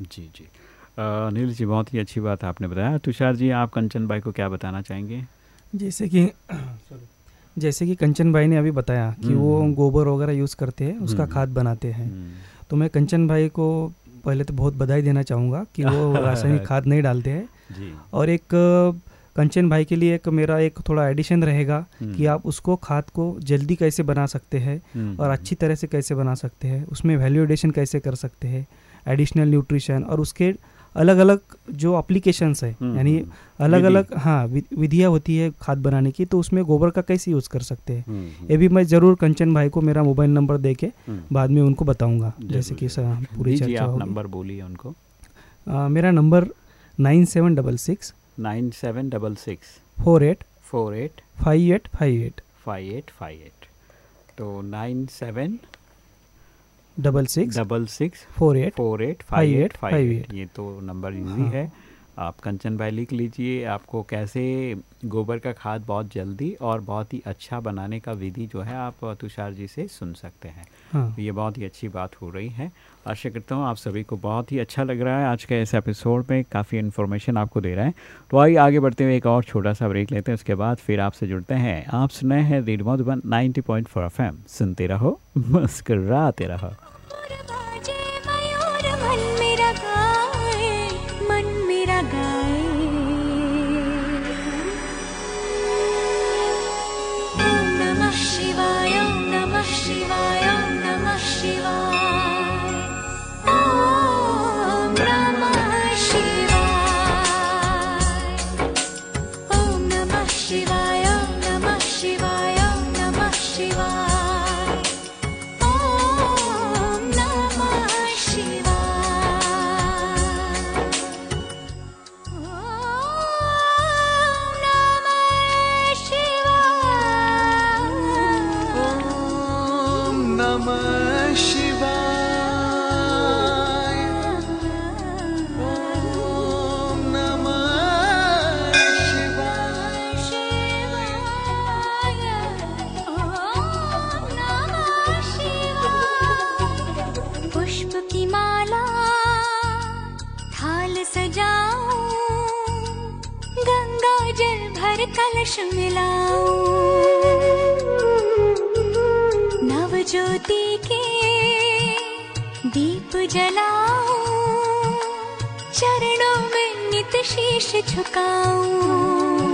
जी जी। अनिल जी बहुत ही अच्छी बात आपने बताया। तुषार जी आप कंचन भाई को क्या बताना चाहेंगे? जैसे कि सॉरी जैसे कि कंचन भाई ने अभी बताया कि वो हम्म। गोबर वगैरह यूज़ करते हैं उसका हम्म। खाद बनाते हैं। हम्म, तो मैं कंचन भाई को पहले तो बहुत बधाई देना चाहूँगा कि वो रासायनिक खाद नहीं डालते हैं। और एक कंचन भाई के लिए एक मेरा एक थोड़ा एडिशन रहेगा कि आप उसको खाद को जल्दी कैसे बना सकते हैं और अच्छी तरह से कैसे बना सकते हैं उसमें वैल्यू एडिशन कैसे कर सकते हैं एडिशनल न्यूट्रिशन और उसके अलग अलग जो अप्लीकेशंस है हम्म, यानी हम्म, अलग अलग हाँ विधियाँ होती है खाद बनाने की तो उसमें गोबर का कैसे यूज़ कर सकते हैं? हम्म, हम्म, ये भी मैं ज़रूर कंचन भाई को मेरा मोबाइल नंबर दे के हम्म। बाद में उनको बताऊँगा जैसे कि पूरी चर्चा नंबर बोलिए उनको। मेरा number nine seven double six nine seven double six four eight four eight five eight five eight. Five eight five eight. तो nine seven double six double six four eight four eight five eight, five eight. ये तो number easy हाँ। आप कंचन भाई लिख लीजिए आपको कैसे गोबर का खाद बहुत जल्दी और बहुत ही अच्छा बनाने का विधि जो है आप तुषार जी से सुन सकते हैं। हाँ। ये बहुत ही अच्छी बात हो रही है। आशा करता हूँ आप सभी को बहुत ही अच्छा लग रहा है आज के इस एपिसोड में काफ़ी इन्फॉर्मेशन आपको दे रहा है। तो आइए आगे बढ़ते हुए एक और छोटा सा ब्रेक लेते हैं उसके बाद फिर आपसे जुड़ते हैं। आप सुने हैं रेडियो मधुबन 90.4 पॉइंट सुनते रहो मुस्कुराते रहो। नव ज्योति के दीप जलाऊं। चरणों नित शीश झुकाऊं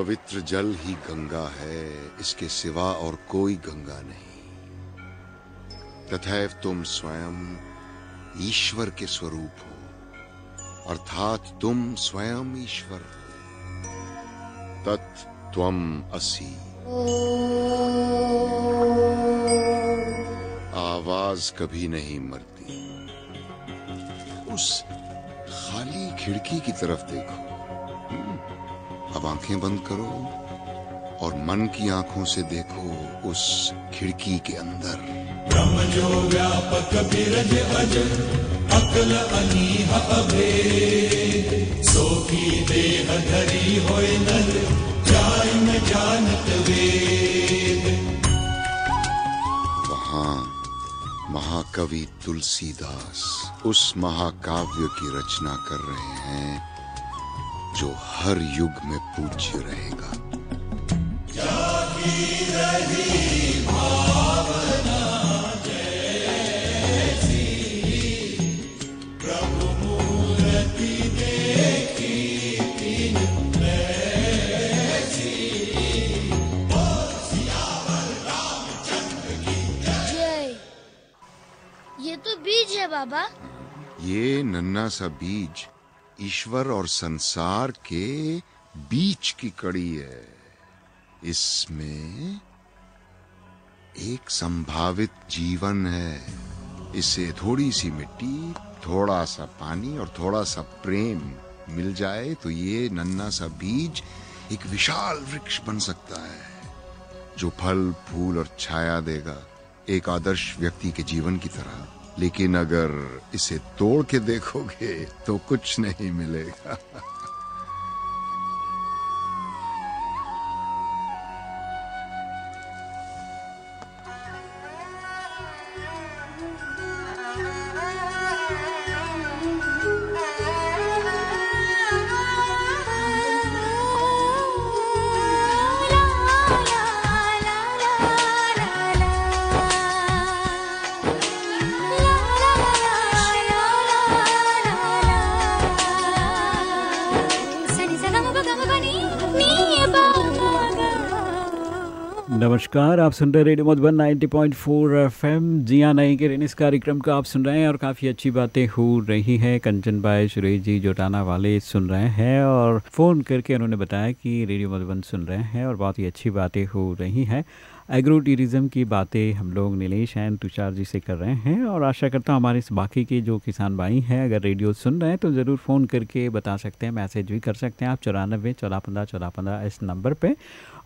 पवित्र जल ही गंगा है, इसके सिवा और कोई गंगा नहीं। तथैव तुम स्वयं ईश्वर के स्वरूप हो, अर्थात तुम स्वयं ईश्वर हो। तत् त्वम असि। आवाज़ कभी नहीं मरती। उस खाली खिड़की की तरफ़ देखो। अब आँखें बंद करो और मन की आँखों से देखो उस खिड़की के अंदर। ब्रह्म जो व्यापक बिरज अज अकल अनीह सो की देह धरी होए नर जानत वहाँ महाकवि तुलसीदास उस महाकाव्य की रचना कर रहे हैं। जो हर युग में पूज्य रहेगा। जय। ये तो बीज है बाबा। ये नन्ना सा बीज। ईश्वर और संसार के बीच की कड़ी है। इसमें एक संभावित जीवन है। इससे थोड़ी सी मिट्टी थोड़ा सा पानी और थोड़ा सा प्रेम मिल जाए तो ये नन्ना सा बीज एक विशाल वृक्ष बन सकता है, जो फल, फूल और छाया देगा, एक आदर्श व्यक्ति के जीवन की तरह। लेकिन अगर इसे तोड़ के देखोगे तो कुछ नहीं मिलेगा। नमस्कार, आप सुन रहे रेडियो मधुबन 90.4 एफएम। जिया नहीं के इस कार्यक्रम को आप सुन रहे हैं और काफ़ी अच्छी बातें हो रही हैं। कंचन भाई, सुरेश जी, जोटाना वाले सुन रहे हैं और फ़ोन करके उन्होंने बताया कि रेडियो मधुबन सुन रहे हैं और बहुत ही अच्छी बातें हो रही हैं। एग्रो टूरिज़्म की बातें हम लोग नीलेश एंड तुषार जी से कर रहे हैं और आशा करता हूँ हमारे इस बाकी के जो किसान भाई हैं, अगर रेडियो सुन रहे हैं तो ज़रूर फ़ोन करके बता सकते हैं, मैसेज भी कर सकते हैं। आप चौरानबे चौदह पंद्रह चौदह पंद्रह इस नंबर पे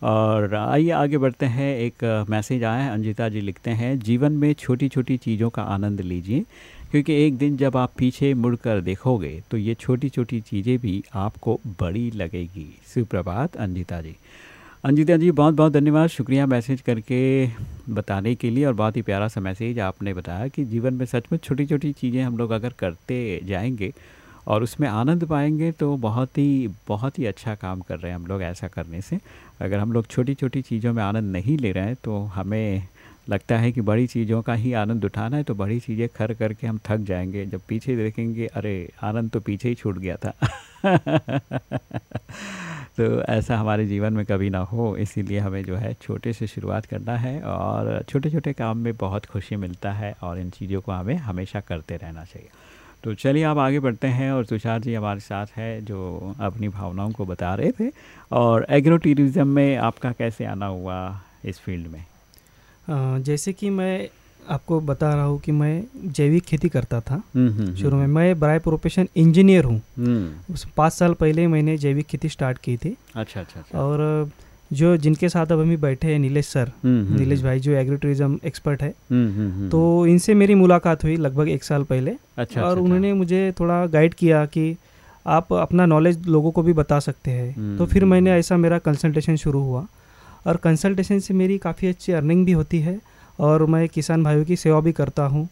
और आइए आगे बढ़ते हैं। एक मैसेज आया है, अंजिता जी लिखते हैं, जीवन में छोटी छोटी चीज़ों का आनंद लीजिए, क्योंकि एक दिन जब आप पीछे मुड़कर देखोगे तो ये छोटी छोटी चीज़ें भी आपको बड़ी लगेगी। सुप्रभात, अंजिता जी। अंजिता जी बहुत बहुत धन्यवाद शुक्रिया मैसेज करके बताने के लिए और बहुत ही प्यारा सा मैसेज आपने बताया कि जीवन में सच में छोटी छोटी चीज़ें हम लोग अगर करते जाएँगे और उसमें आनंद पाएँगे तो बहुत ही बहुत ही अच्छा काम कर रहे हैं हम लोग ऐसा करने से। अगर हम लोग छोटी छोटी चीज़ों में आनंद नहीं ले रहे हैं तो हमें लगता है कि बड़ी चीज़ों का ही आनंद उठाना है तो बड़ी चीज़ें खर करके हम थक जाएँगे। जब पीछे देखेंगे, अरे, आनंद तो पीछे ही छूट गया था। तो ऐसा हमारे जीवन में कभी ना हो, इसीलिए हमें जो है छोटे से शुरुआत करना है और छोटे छोटे काम में बहुत खुशी मिलता है और इन चीज़ों को हमें हमेशा करते रहना चाहिए। तो चलिए आप आगे बढ़ते हैं और तुषार जी हमारे साथ है जो अपनी भावनाओं को बता रहे थे और एग्रो टूरिज़म में आपका कैसे आना हुआ इस फ़ील्ड में? जैसे कि मैं आपको बता रहा हूँ कि मैं जैविक खेती करता था। हम्म, हम्म, शुरू में मैं बाय प्रोफेशन इंजीनियर हूँ। हम्म, पाँच साल पहले मैंने जैविक खेती स्टार्ट की थी। अच्छा अच्छा अच्छा। और जो जिनके साथ अब हम बैठे हैं नीलेश सर। हम्म, हम्म, नीलेश भाई जो एग्रो टूरिज़्म एक्सपर्ट है। हम्म, हम्म, हम्म, तो इनसे मेरी मुलाकात हुई लगभग एक साल पहले। अच्छा और अच्छा, उन्होंने मुझे थोड़ा गाइड किया कि आप अपना नॉलेज लोगों को भी बता सकते हैं। तो फिर हम्म। मैंने ऐसा मेरा कंसल्टेशन शुरू हुआ। और कंसल्टेशन से मेरी काफ़ी अच्छी अर्निंग भी होती है और मैं किसान भाइयों की सेवा भी करता हूँ।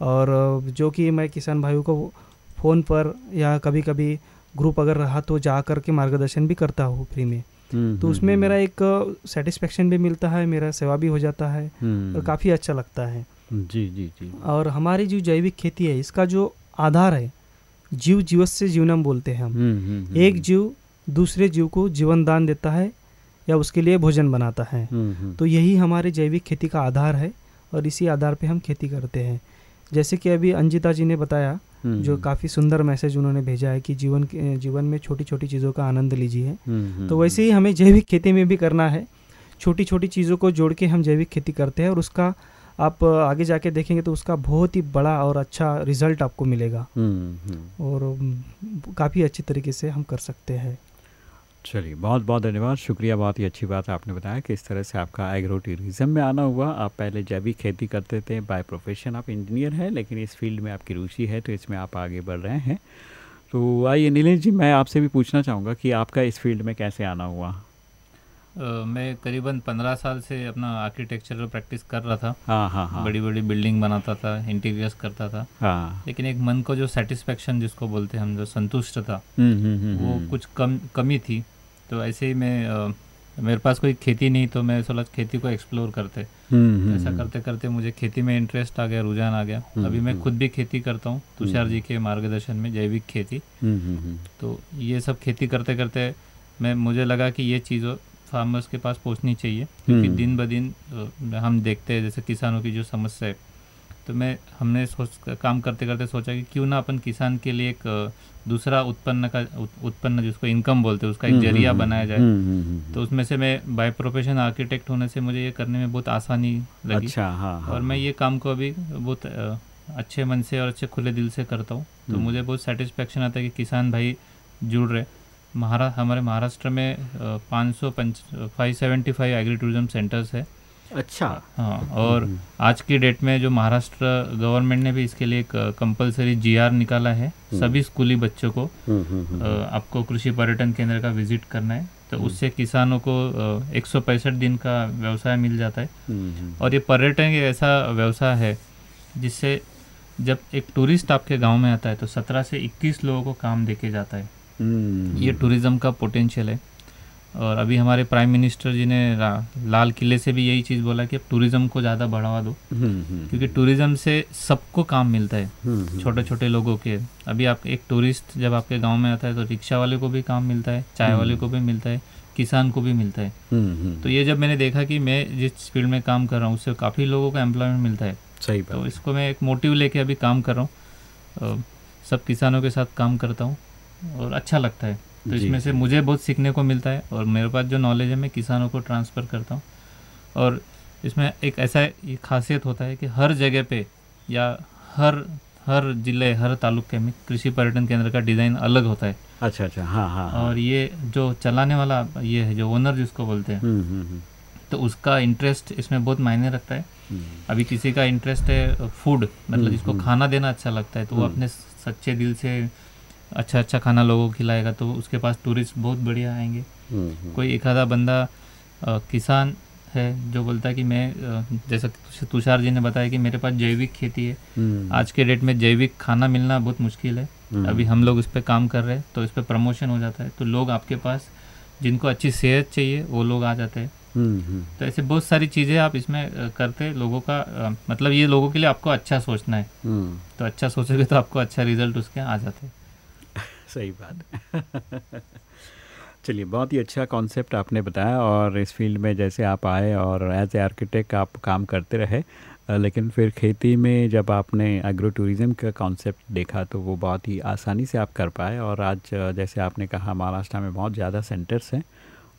और जो कि मैं किसान भाइयों को फ़ोन पर या कभी कभी ग्रुप अगर रहा तो जा कर के मार्गदर्शन भी करता हूँ फ्री में। हम्म, तो हम्म, उसमें हम्म, मेरा एक सेटिस्फेक्शन भी मिलता है मेरा सेवा भी हो जाता है हम्म, और काफ़ी अच्छा लगता है। जी जी जी। और हमारी जो जैविक खेती है इसका जो आधार है जीव जीवत से जीवनम बोलते हैं हम। हम्म, हम्म, हम्म, एक जीव दूसरे जीव को जीवन दान देता है या उसके लिए भोजन बनाता है। हम्म, हम्म, तो यही हमारे जैविक खेती का आधार है और इसी आधार पे हम खेती करते हैं। जैसे कि अभी अंजिता जी ने बताया हम्म, जो हम्म, काफ़ी सुंदर मैसेज उन्होंने भेजा है कि जीवन जीवन में छोटी छोटी चीज़ों का आनंद लीजिए। हम्म, तो वैसे ही हमें जैविक खेती में भी करना है। छोटी छोटी चीज़ों को जोड़ के हम जैविक खेती करते हैं और उसका आप आगे जाके देखेंगे तो उसका बहुत ही बड़ा और अच्छा रिज़ल्ट आपको मिलेगा। और काफ़ी अच्छी तरीके से हम कर सकते हैं। चलिए बहुत बहुत धन्यवाद। शुक्रिया बहुत ही अच्छी बात आपने बताया कि इस तरह से आपका एग्रो टूरिज़म में आना हुआ। आप पहले जैविक खेती करते थे बाय प्रोफेशन आप इंजीनियर हैं लेकिन इस फ़ील्ड में आपकी रुचि है तो इसमें आप आगे बढ़ रहे हैं। तो आइए नीलेश जी मैं आपसे भी पूछना चाहूँगा कि आपका इस फ़ील्ड में कैसे आना हुआ? अ, मैं करीबन पंद्रह साल से अपना आर्किटेक्चरल प्रैक्टिस कर रहा था। हाँ हाँ हाँ। बड़ी बड़ी बिल्डिंग बनाता था इंटीरियर्स करता था। हाँ। लेकिन एक मन को जो सेटिस्फेक्शन जिसको बोलते हैं हम जो संतुष्ट था हम्म, हम्म, हम्म, वो। कुछ कम कमी थी। तो ऐसे ही मैं अ, मेरे पास कोई खेती नहीं तो मैं सोचा खेती को एक्सप्लोर करते हम्म, हम्म, ऐसा हम्म। करते करते मुझे खेती में इंटरेस्ट आ गया रुझान आ गया अभी मैं। खुद भी खेती करता हूँ तुषार जी के मार्गदर्शन में जैविक खेती। तो ये सब खेती करते करते मैं मुझे लगा कि ये चीज़ फार्मर्स के पास पहुँचनी चाहिए क्योंकि। दिन ब दिन हम देखते हैं जैसे किसानों की जो समस्या है तो मैं हमने सोच काम करते करते सोचा कि क्यों ना अपन किसान के लिए एक दूसरा उत्पन्न का उत्पन्न जिसको इनकम बोलते हैं उसका एक हम्म, ज़रिया हम्म, बनाया जाए। हम्म, हम्म, हम्म, तो उसमें से मैं बाय प्रोफेशन आर्किटेक्ट होने से मुझे ये करने में बहुत आसानी लगी। अच्छा हाँ हाँ और मैं ये काम को अभी बहुत अच्छे मन से और अच्छे खुले दिल से करता हूँ। तो। मुझे बहुत सेटिस्फेक्शन आता है कि किसान भाई जुड़ रहे महारा हमारे महाराष्ट्र में पाँच सौ पंच five seventy five agri tourism centers है। अच्छा हाँ और। आज की डेट में जो महाराष्ट्र गवर्नमेंट ने भी इसके लिए एक कंपलसरी जीआर निकाला है हम्म। सभी स्कूली बच्चों को हम्म, हम्म, आपको कृषि पर्यटन केंद्र का विज़िट करना है तो। उससे किसानों को एक सौ पैंसठ दिन का व्यवसाय मिल जाता है। और ये पर्यटन एक ऐसा व्यवसाय है जिससे जब एक टूरिस्ट आपके गाँव में आता है तो 17 से 21 लोगों को काम देके जाता है ये टूरिज़्म का पोटेंशियल है और अभी हमारे प्राइम मिनिस्टर जी ने लाल किले से भी यही चीज़ बोला कि अब टूरिज़्म को ज़्यादा बढ़ावा दो। हम्म, हम्म, क्योंकि टूरिज़्म से सबको काम मिलता है हम्म, छोटे छोटे लोगों के। अभी आप एक टूरिस्ट जब आपके गाँव में आता है तो रिक्शा वाले को भी काम मिलता है चाय। वाले को भी मिलता है किसान को भी मिलता है। तो ये जब मैंने देखा कि मैं जिस फ़ील्ड में काम कर रहा हूँ उससे काफ़ी लोगों को एम्प्लॉयमेंट मिलता है। सही तो इसको मैं एक मोटिव लेके अभी काम कर रहा हूँ। सब किसानों के साथ काम करता हूँ और अच्छा लगता है। तो इसमें से मुझे बहुत सीखने को मिलता है और मेरे पास जो नॉलेज है मैं किसानों को ट्रांसफ़र करता हूँ। और इसमें एक ऐसा खासियत होता है कि हर जगह पे या हर हर ज़िले हर तालुके में कृषि पर्यटन केंद्र का डिज़ाइन अलग होता है। अच्छा अच्छा। हाँ हाँ हाँ। और ये जो चलाने वाला ये है जो ओनर जिसको बोलते हैं हम्म, हम्म, हम्म, तो उसका इंटरेस्ट इसमें बहुत मायने रखता है। अभी किसी का इंटरेस्ट है फ़ूड मतलब जिसको। खाना देना अच्छा लगता है तो वो। अपने सच्चे दिल से अच्छा अच्छा खाना लोगों को खिलाएगा तो उसके पास टूरिस्ट बहुत बढ़िया आएँगे। हम्म, हम्म, कोई एक आधा बंदा किसान है जो बोलता है कि मैं जैसा तुषार जी ने बताया कि मेरे पास जैविक खेती है। हम्म, आज के डेट में जैविक खाना मिलना बहुत मुश्किल है। अभी हम लोग इस पर काम कर रहे हैं तो इस पर प्रमोशन हो जाता है। तो लोग आपके पास जिनको अच्छी सेहत चाहिए वो लोग आ जाते हैं। तो ऐसे बहुत सारी चीज़ें आप इसमें करते लोगों का मतलब ये लोगों के लिए आपको अच्छा सोचना है। तो अच्छा सोचोगे तो आपको अच्छा रिज़ल्ट उसके आ जाते हैं। सही बात। चलिए, बहुत ही अच्छा कॉन्सेप्ट आपने बताया और इस फ़ील्ड में जैसे आप आए और एज ए आर्किटेक्ट आप काम करते रहे लेकिन फिर खेती में जब आपने एग्रो टूरिज़म का कॉन्सेप्ट देखा तो वो बहुत ही आसानी से आप कर पाए और आज जैसे आपने कहा, महाराष्ट्र में बहुत ज़्यादा सेंटर्स हैं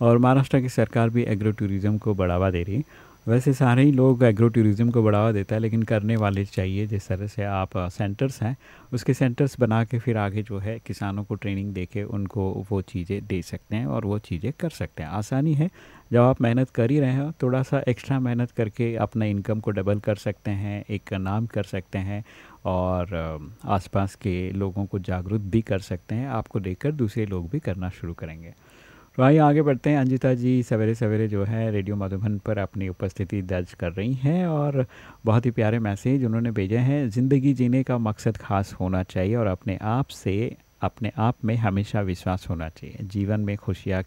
और महाराष्ट्र की सरकार भी एग्रो टूरिज़म को बढ़ावा दे रही है। वैसे सारे ही लोग एग्रो टूरिज़्म को बढ़ावा देता है, लेकिन करने वाले चाहिए, जिस तरह से आप सेंटर्स हैं, उसके सेंटर्स बना के फिर आगे जो है किसानों को ट्रेनिंग दे के उनको वो चीज़ें दे सकते हैं और वो चीज़ें कर सकते हैं। आसानी है, जब आप मेहनत कर ही रहे हो थोड़ा सा एक्स्ट्रा मेहनत करके अपना इनकम को डबल कर सकते हैं, एक नाम कर सकते हैं और आसपास के लोगों को जागरूक भी कर सकते हैं। आपको देखकर दूसरे लोग भी करना शुरू करेंगे। तो आइए आगे बढ़ते हैं। अंजिता जी सवेरे सवेरे जो है रेडियो मधुबन पर अपनी उपस्थिति दर्ज कर रही हैं और बहुत ही प्यारे मैसेज उन्होंने भेजे हैं। ज़िंदगी जीने का मकसद खास होना चाहिए और अपने आप से, अपने आप में हमेशा विश्वास होना चाहिए। जीवन में खुशियाँ,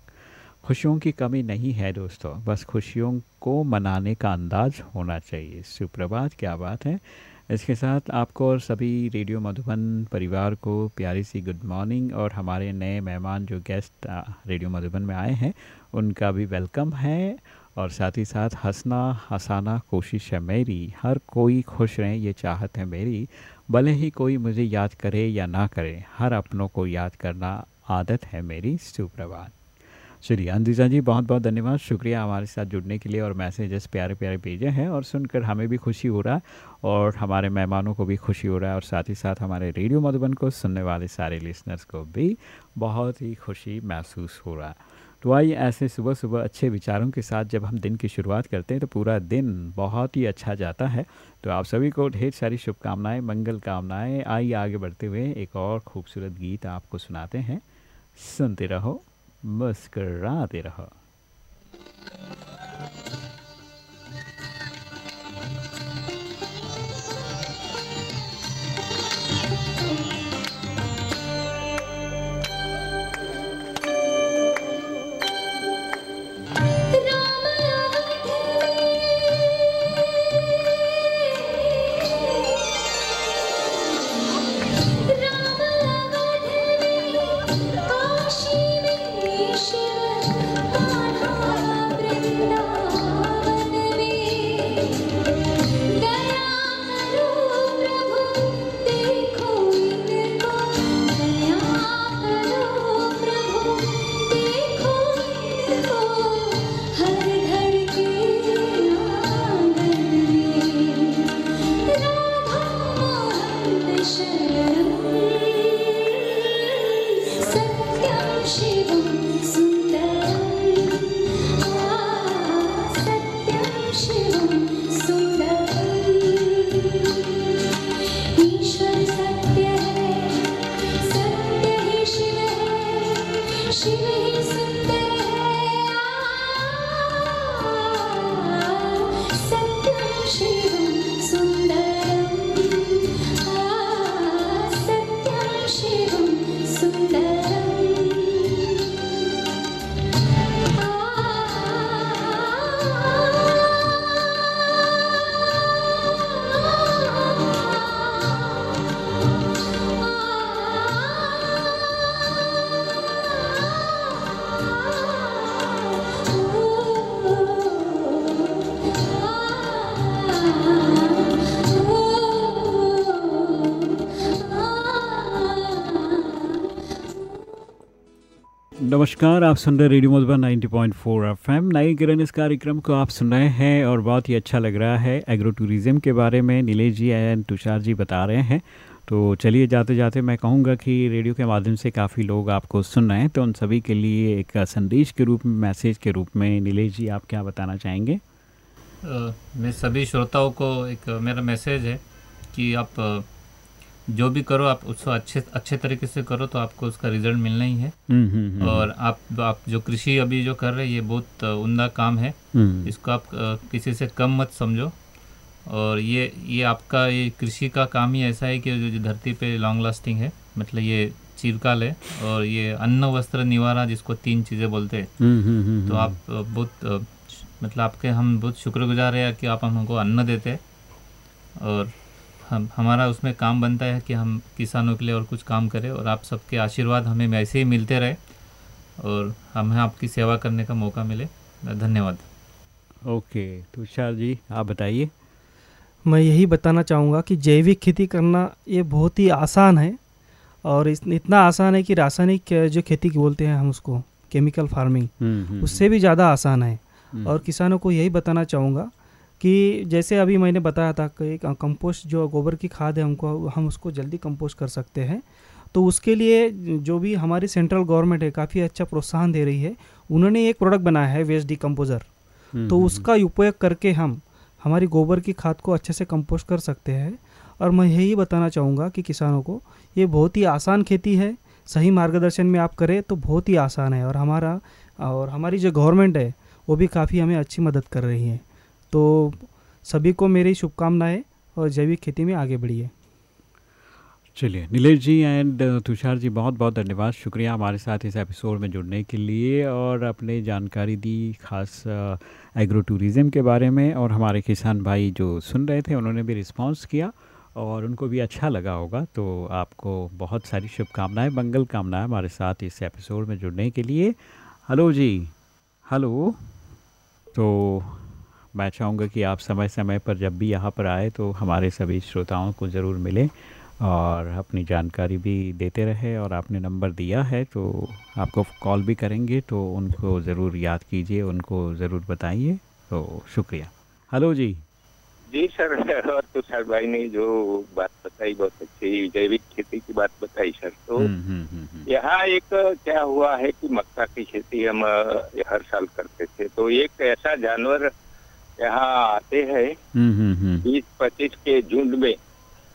खुशियों की कमी नहीं है दोस्तों। बस खुशियों को मनाने का अंदाज होना चाहिए। सुप्रभात, क्या बात है। इसके साथ आपको और सभी रेडियो मधुबन परिवार को प्यारी सी गुड मॉर्निंग और हमारे नए मेहमान जो गेस्ट रेडियो मधुबन में आए हैं, उनका भी वेलकम है। और साथ ही साथ हंसना, हंसाना कोशिश है मेरी। हर कोई खुश रहे, ये चाहत है मेरी। भले ही कोई मुझे याद करे या ना करे, हर अपनों को याद करना आदत है मेरी, सुप्रभात। चलिए अंदिजा जी बहुत बहुत धन्यवाद। शुक्रिया हमारे साथ जुड़ने के लिए और मैसेजेस प्यारे प्यारे भेजे हैं और सुनकर हमें भी खुशी हो रहा है और हमारे मेहमानों को भी खुशी हो रहा है और साथ ही साथ हमारे रेडियो मधुबन को सुनने वाले सारे लिसनर्स को भी बहुत ही खुशी महसूस हो रहा है। तो आइए, ऐसे सुबह सुबह अच्छे विचारों के साथ जब हम दिन की शुरुआत करते हैं तो पूरा दिन बहुत ही अच्छा जाता है। तो आप सभी को ढेर सारी शुभकामनाएँ, मंगल कामनाएँ। आइए, आगे बढ़ते हुए एक और खूबसूरत गीत आपको सुनाते हैं। सुनते रहो। मुस्कराते रहो। नमस्कार, आप सुन रहे रेडियो मधुबन 90.4 एफएम। नई किरण इस कार्यक्रम को आप सुन रहे हैं और बहुत ही अच्छा लग रहा है एग्रो टूरिज़्म के बारे में। नीलेश जी एंड तुषार जी बता रहे हैं। तो चलिए जाते जाते मैं कहूँगा कि रेडियो के माध्यम से काफ़ी लोग आपको सुन रहे हैं तो उन सभी के लिए एक संदेश के रूप में, मैसेज के रूप में, नीलेश जी, आप क्या बताना चाहेंगे? मैं सभी श्रोताओं को एक मेरा मैसेज है कि आप जो भी करो आप उसको अच्छे अच्छे तरीके से करो तो आपको उसका रिज़ल्ट मिलना ही है। हम्म, हम्म, हम्म। और आप आप जो कृषि अभी जो कर रहे हैं ये बहुत उमदा काम है। इसको आप किसी से कम मत समझो। और ये ये आपका ये कृषि का काम ही ऐसा है कि जो धरती पे लॉन्ग लास्टिंग है। मतलब ये चिरकाल है और ये अन्न वस्त्र निवारा जिसको तीन चीज़ें बोलते हैं। तो आप बहुत मतलब आपके हम बहुत शुक्रगुजार है कि आप हमको अन्न देते हैं। और हम हमारा उसमें काम बनता है कि हम किसानों के लिए और कुछ काम करें और आप सबके आशीर्वाद हमें ऐसे ही मिलते रहे और हमें आपकी सेवा करने का मौका मिले। धन्यवाद। ओके तुषार जी आप बताइए। मैं यही बताना चाहूँगा कि जैविक खेती करना ये बहुत ही आसान है और इतना आसान है कि रासायनिक जो खेती की बोलते हैं हम उसको केमिकल फ़ार्मिंग हम्म, हम्म, उससे भी ज़्यादा आसान है। हम्म। और किसानों को यही बताना चाहूँगा कि जैसे अभी मैंने बताया था कि कंपोस्ट जो गोबर की खाद है हमको हम उसको जल्दी कंपोस्ट कर सकते हैं। तो उसके लिए जो भी हमारी सेंट्रल गवर्नमेंट है काफ़ी अच्छा प्रोत्साहन दे रही है। उन्होंने एक प्रोडक्ट बनाया है वेस्ट डिकम्पोज़र हम्म, तो हम्म, उसका उपयोग करके हम हमारी गोबर की खाद को अच्छे से कंपोस्ट कर सकते हैं। और मैं यही बताना चाहूँगा कि किसानों को ये बहुत ही आसान खेती है। सही मार्गदर्शन में आप करें तो बहुत ही आसान है। और हमारा और हमारी जो गवर्नमेंट है वो भी काफ़ी हमें अच्छी मदद कर रही है। तो सभी को मेरी शुभकामनाएँ और जैविक खेती में आगे बढ़िए। चलिए, नीलेश जी एंड तुषार जी बहुत बहुत धन्यवाद। शुक्रिया हमारे साथ इस एपिसोड में जुड़ने के लिए और अपने जानकारी दी खास एग्रो टूरिज़म के बारे में और हमारे किसान भाई जो सुन रहे थे, उन्होंने भी रिस्पांस किया और उनको भी अच्छा लगा होगा। तो आपको बहुत सारी शुभकामनाएँ, मंगल कामनाएँ हमारे साथ इस एपिसोड में जुड़ने के लिए। हेलो जी, हेलो। तो मैं चाहूँगा कि आप समय समय पर जब भी यहाँ पर आए तो हमारे सभी श्रोताओं को ज़रूर मिलें और अपनी जानकारी भी देते रहे और आपने नंबर दिया है तो आपको कॉल भी करेंगे तो उनको ज़रूर याद कीजिए उनको ज़रूर बताइए। तो शुक्रिया। हेलो जी। जी सर और तुषार भाई ने जो बात बताई बहुत अच्छी जैविक खेती की बात बताई सर। तो हम्म, हम्म, हम्म, यहाँ एक क्या हुआ है कि मक्का की खेती हम हर साल करते थे। तो एक ऐसा जानवर यहाँ आते हैं हम्म, हम्म, हम्म, बीस पच्चीस के झुंड में।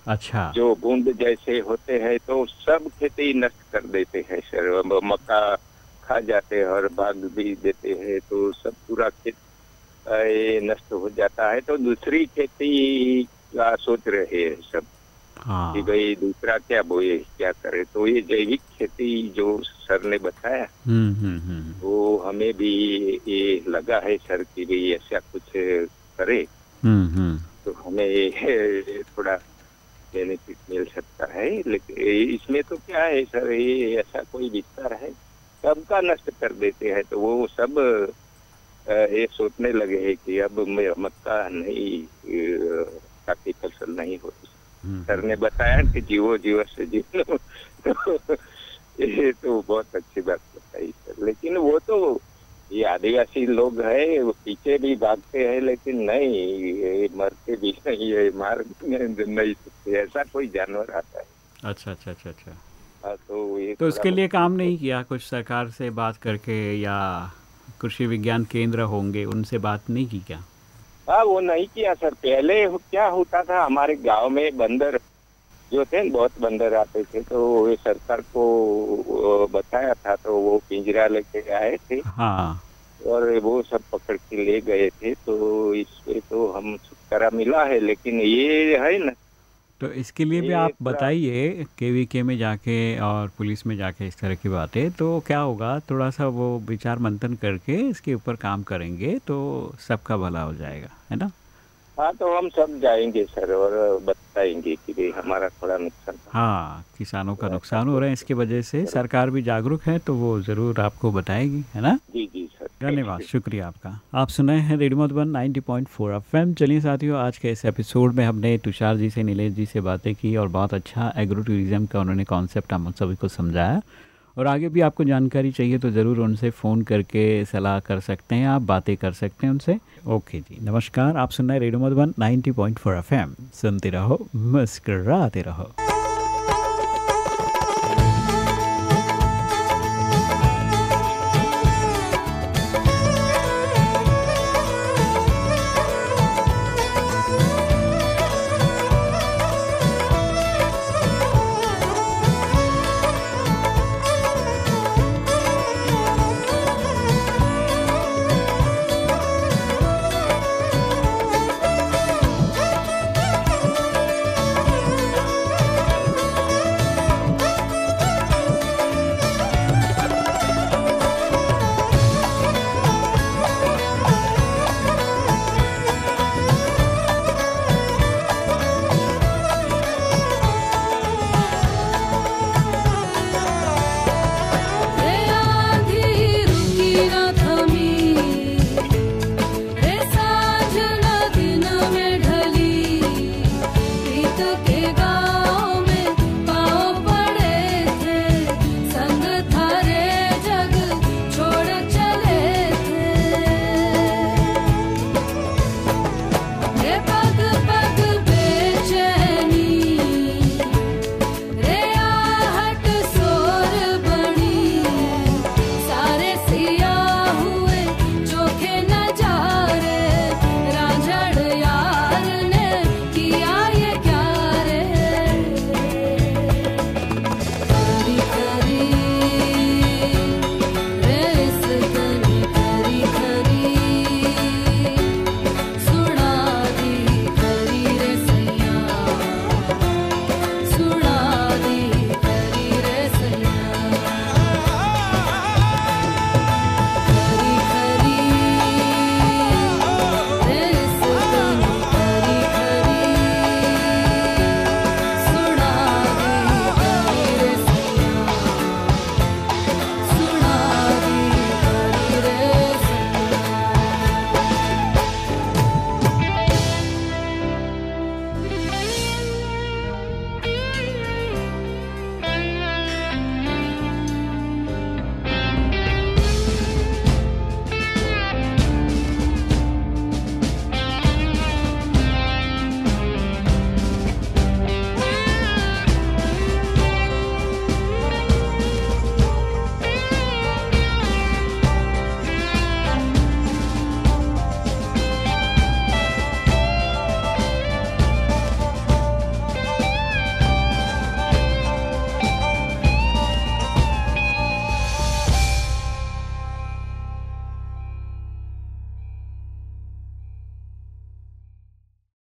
अच्छा। जो बूंद जैसे होते हैं तो सब खेती नष्ट कर देते हैं सर। मक्का खा जाते हैं और भाग भी देते हैं तो सब पूरा खेत नष्ट हो जाता है। तो दूसरी खेती का सोच रहे हैं सब। हाँ। कि भाई दूसरा क्या बोए क्या करे? तो ये जैविक खेती जो सर ने बताया हम्म, हम्म, हम्म, वो हमें भी ये लगा है सर कि भाई ऐसा कुछ करे। तो हमें थोड़ा बेनिफिट मिल सकता है लेकिन इसमें तो क्या है सर ये ऐसा कोई विस्तार है? सबका नष्ट कर देते हैं तो वो सब ये सोचने लगे हैं कि अब मक्का नहीं काफ़ी फ़सल नहीं होती सर ने बताया कि जीवो जीव से जीवो। तो ये तो बहुत अच्छी बात बताई सर। लेकिन वो तो ये आदिवासी लोग है वो पीछे भी भागते हैं लेकिन नहीं ये मरते भी नहीं है मार नहीं सकते ऐसा कोई जानवर आता है। अच्छा अच्छा अच्छा अच्छा। हाँ, तो ये तो उसके लिए काम नहीं किया कुछ सरकार से बात करके या कृषि विज्ञान केंद्र होंगे उनसे बात नहीं की क्या? हाँ वो नहीं किया सर। पहले क्या होता था हमारे गाँव में बंदर जो थे बहुत बंदर आते थे तो वे सरकार को बताया था तो वो पिंजरा लेके आए थे। हाँ। और वो सब पकड़ के ले गए थे तो इस पे तो हम छुटकारा मिला है लेकिन ये है ना तो इसके लिए भी आप बताइए के में जाके और पुलिस में जाके इस तरह की बातें तो क्या होगा थोड़ा सा वो विचार मंथन करके इसके ऊपर काम करेंगे तो सबका भला हो जाएगा है ना? हाँ तो हम सब जाएँगे सर और बताएँगे कि भाई हमारा थोड़ा नुकसान हाँ किसानों का नुकसान हो रहा है इसकी वजह से सरकार भी जागरूक है तो वो ज़रूर आपको बताएगी है ना? धन्यवाद, शुक्रिया आपका। आप सुनाए हैं रेडियो मधुबन 90.4 एफएम। चलिए साथियों, आज के इस एपिसोड में हमने तुषार जी से, नीलेश जी से बातें की और बहुत अच्छा एग्रो टूरिज़्म का उन्होंने कॉन्सेप्ट हम सभी को समझाया। और आगे भी आपको जानकारी चाहिए तो ज़रूर उनसे फ़ोन करके सलाह कर सकते हैं, आप बातें कर सकते हैं उनसे। ओके जी, नमस्कार, आप सुन रहे हैं रेडियो मधुबन 90.4 एफएम। सुनते रहो, मुस्कराते रहो।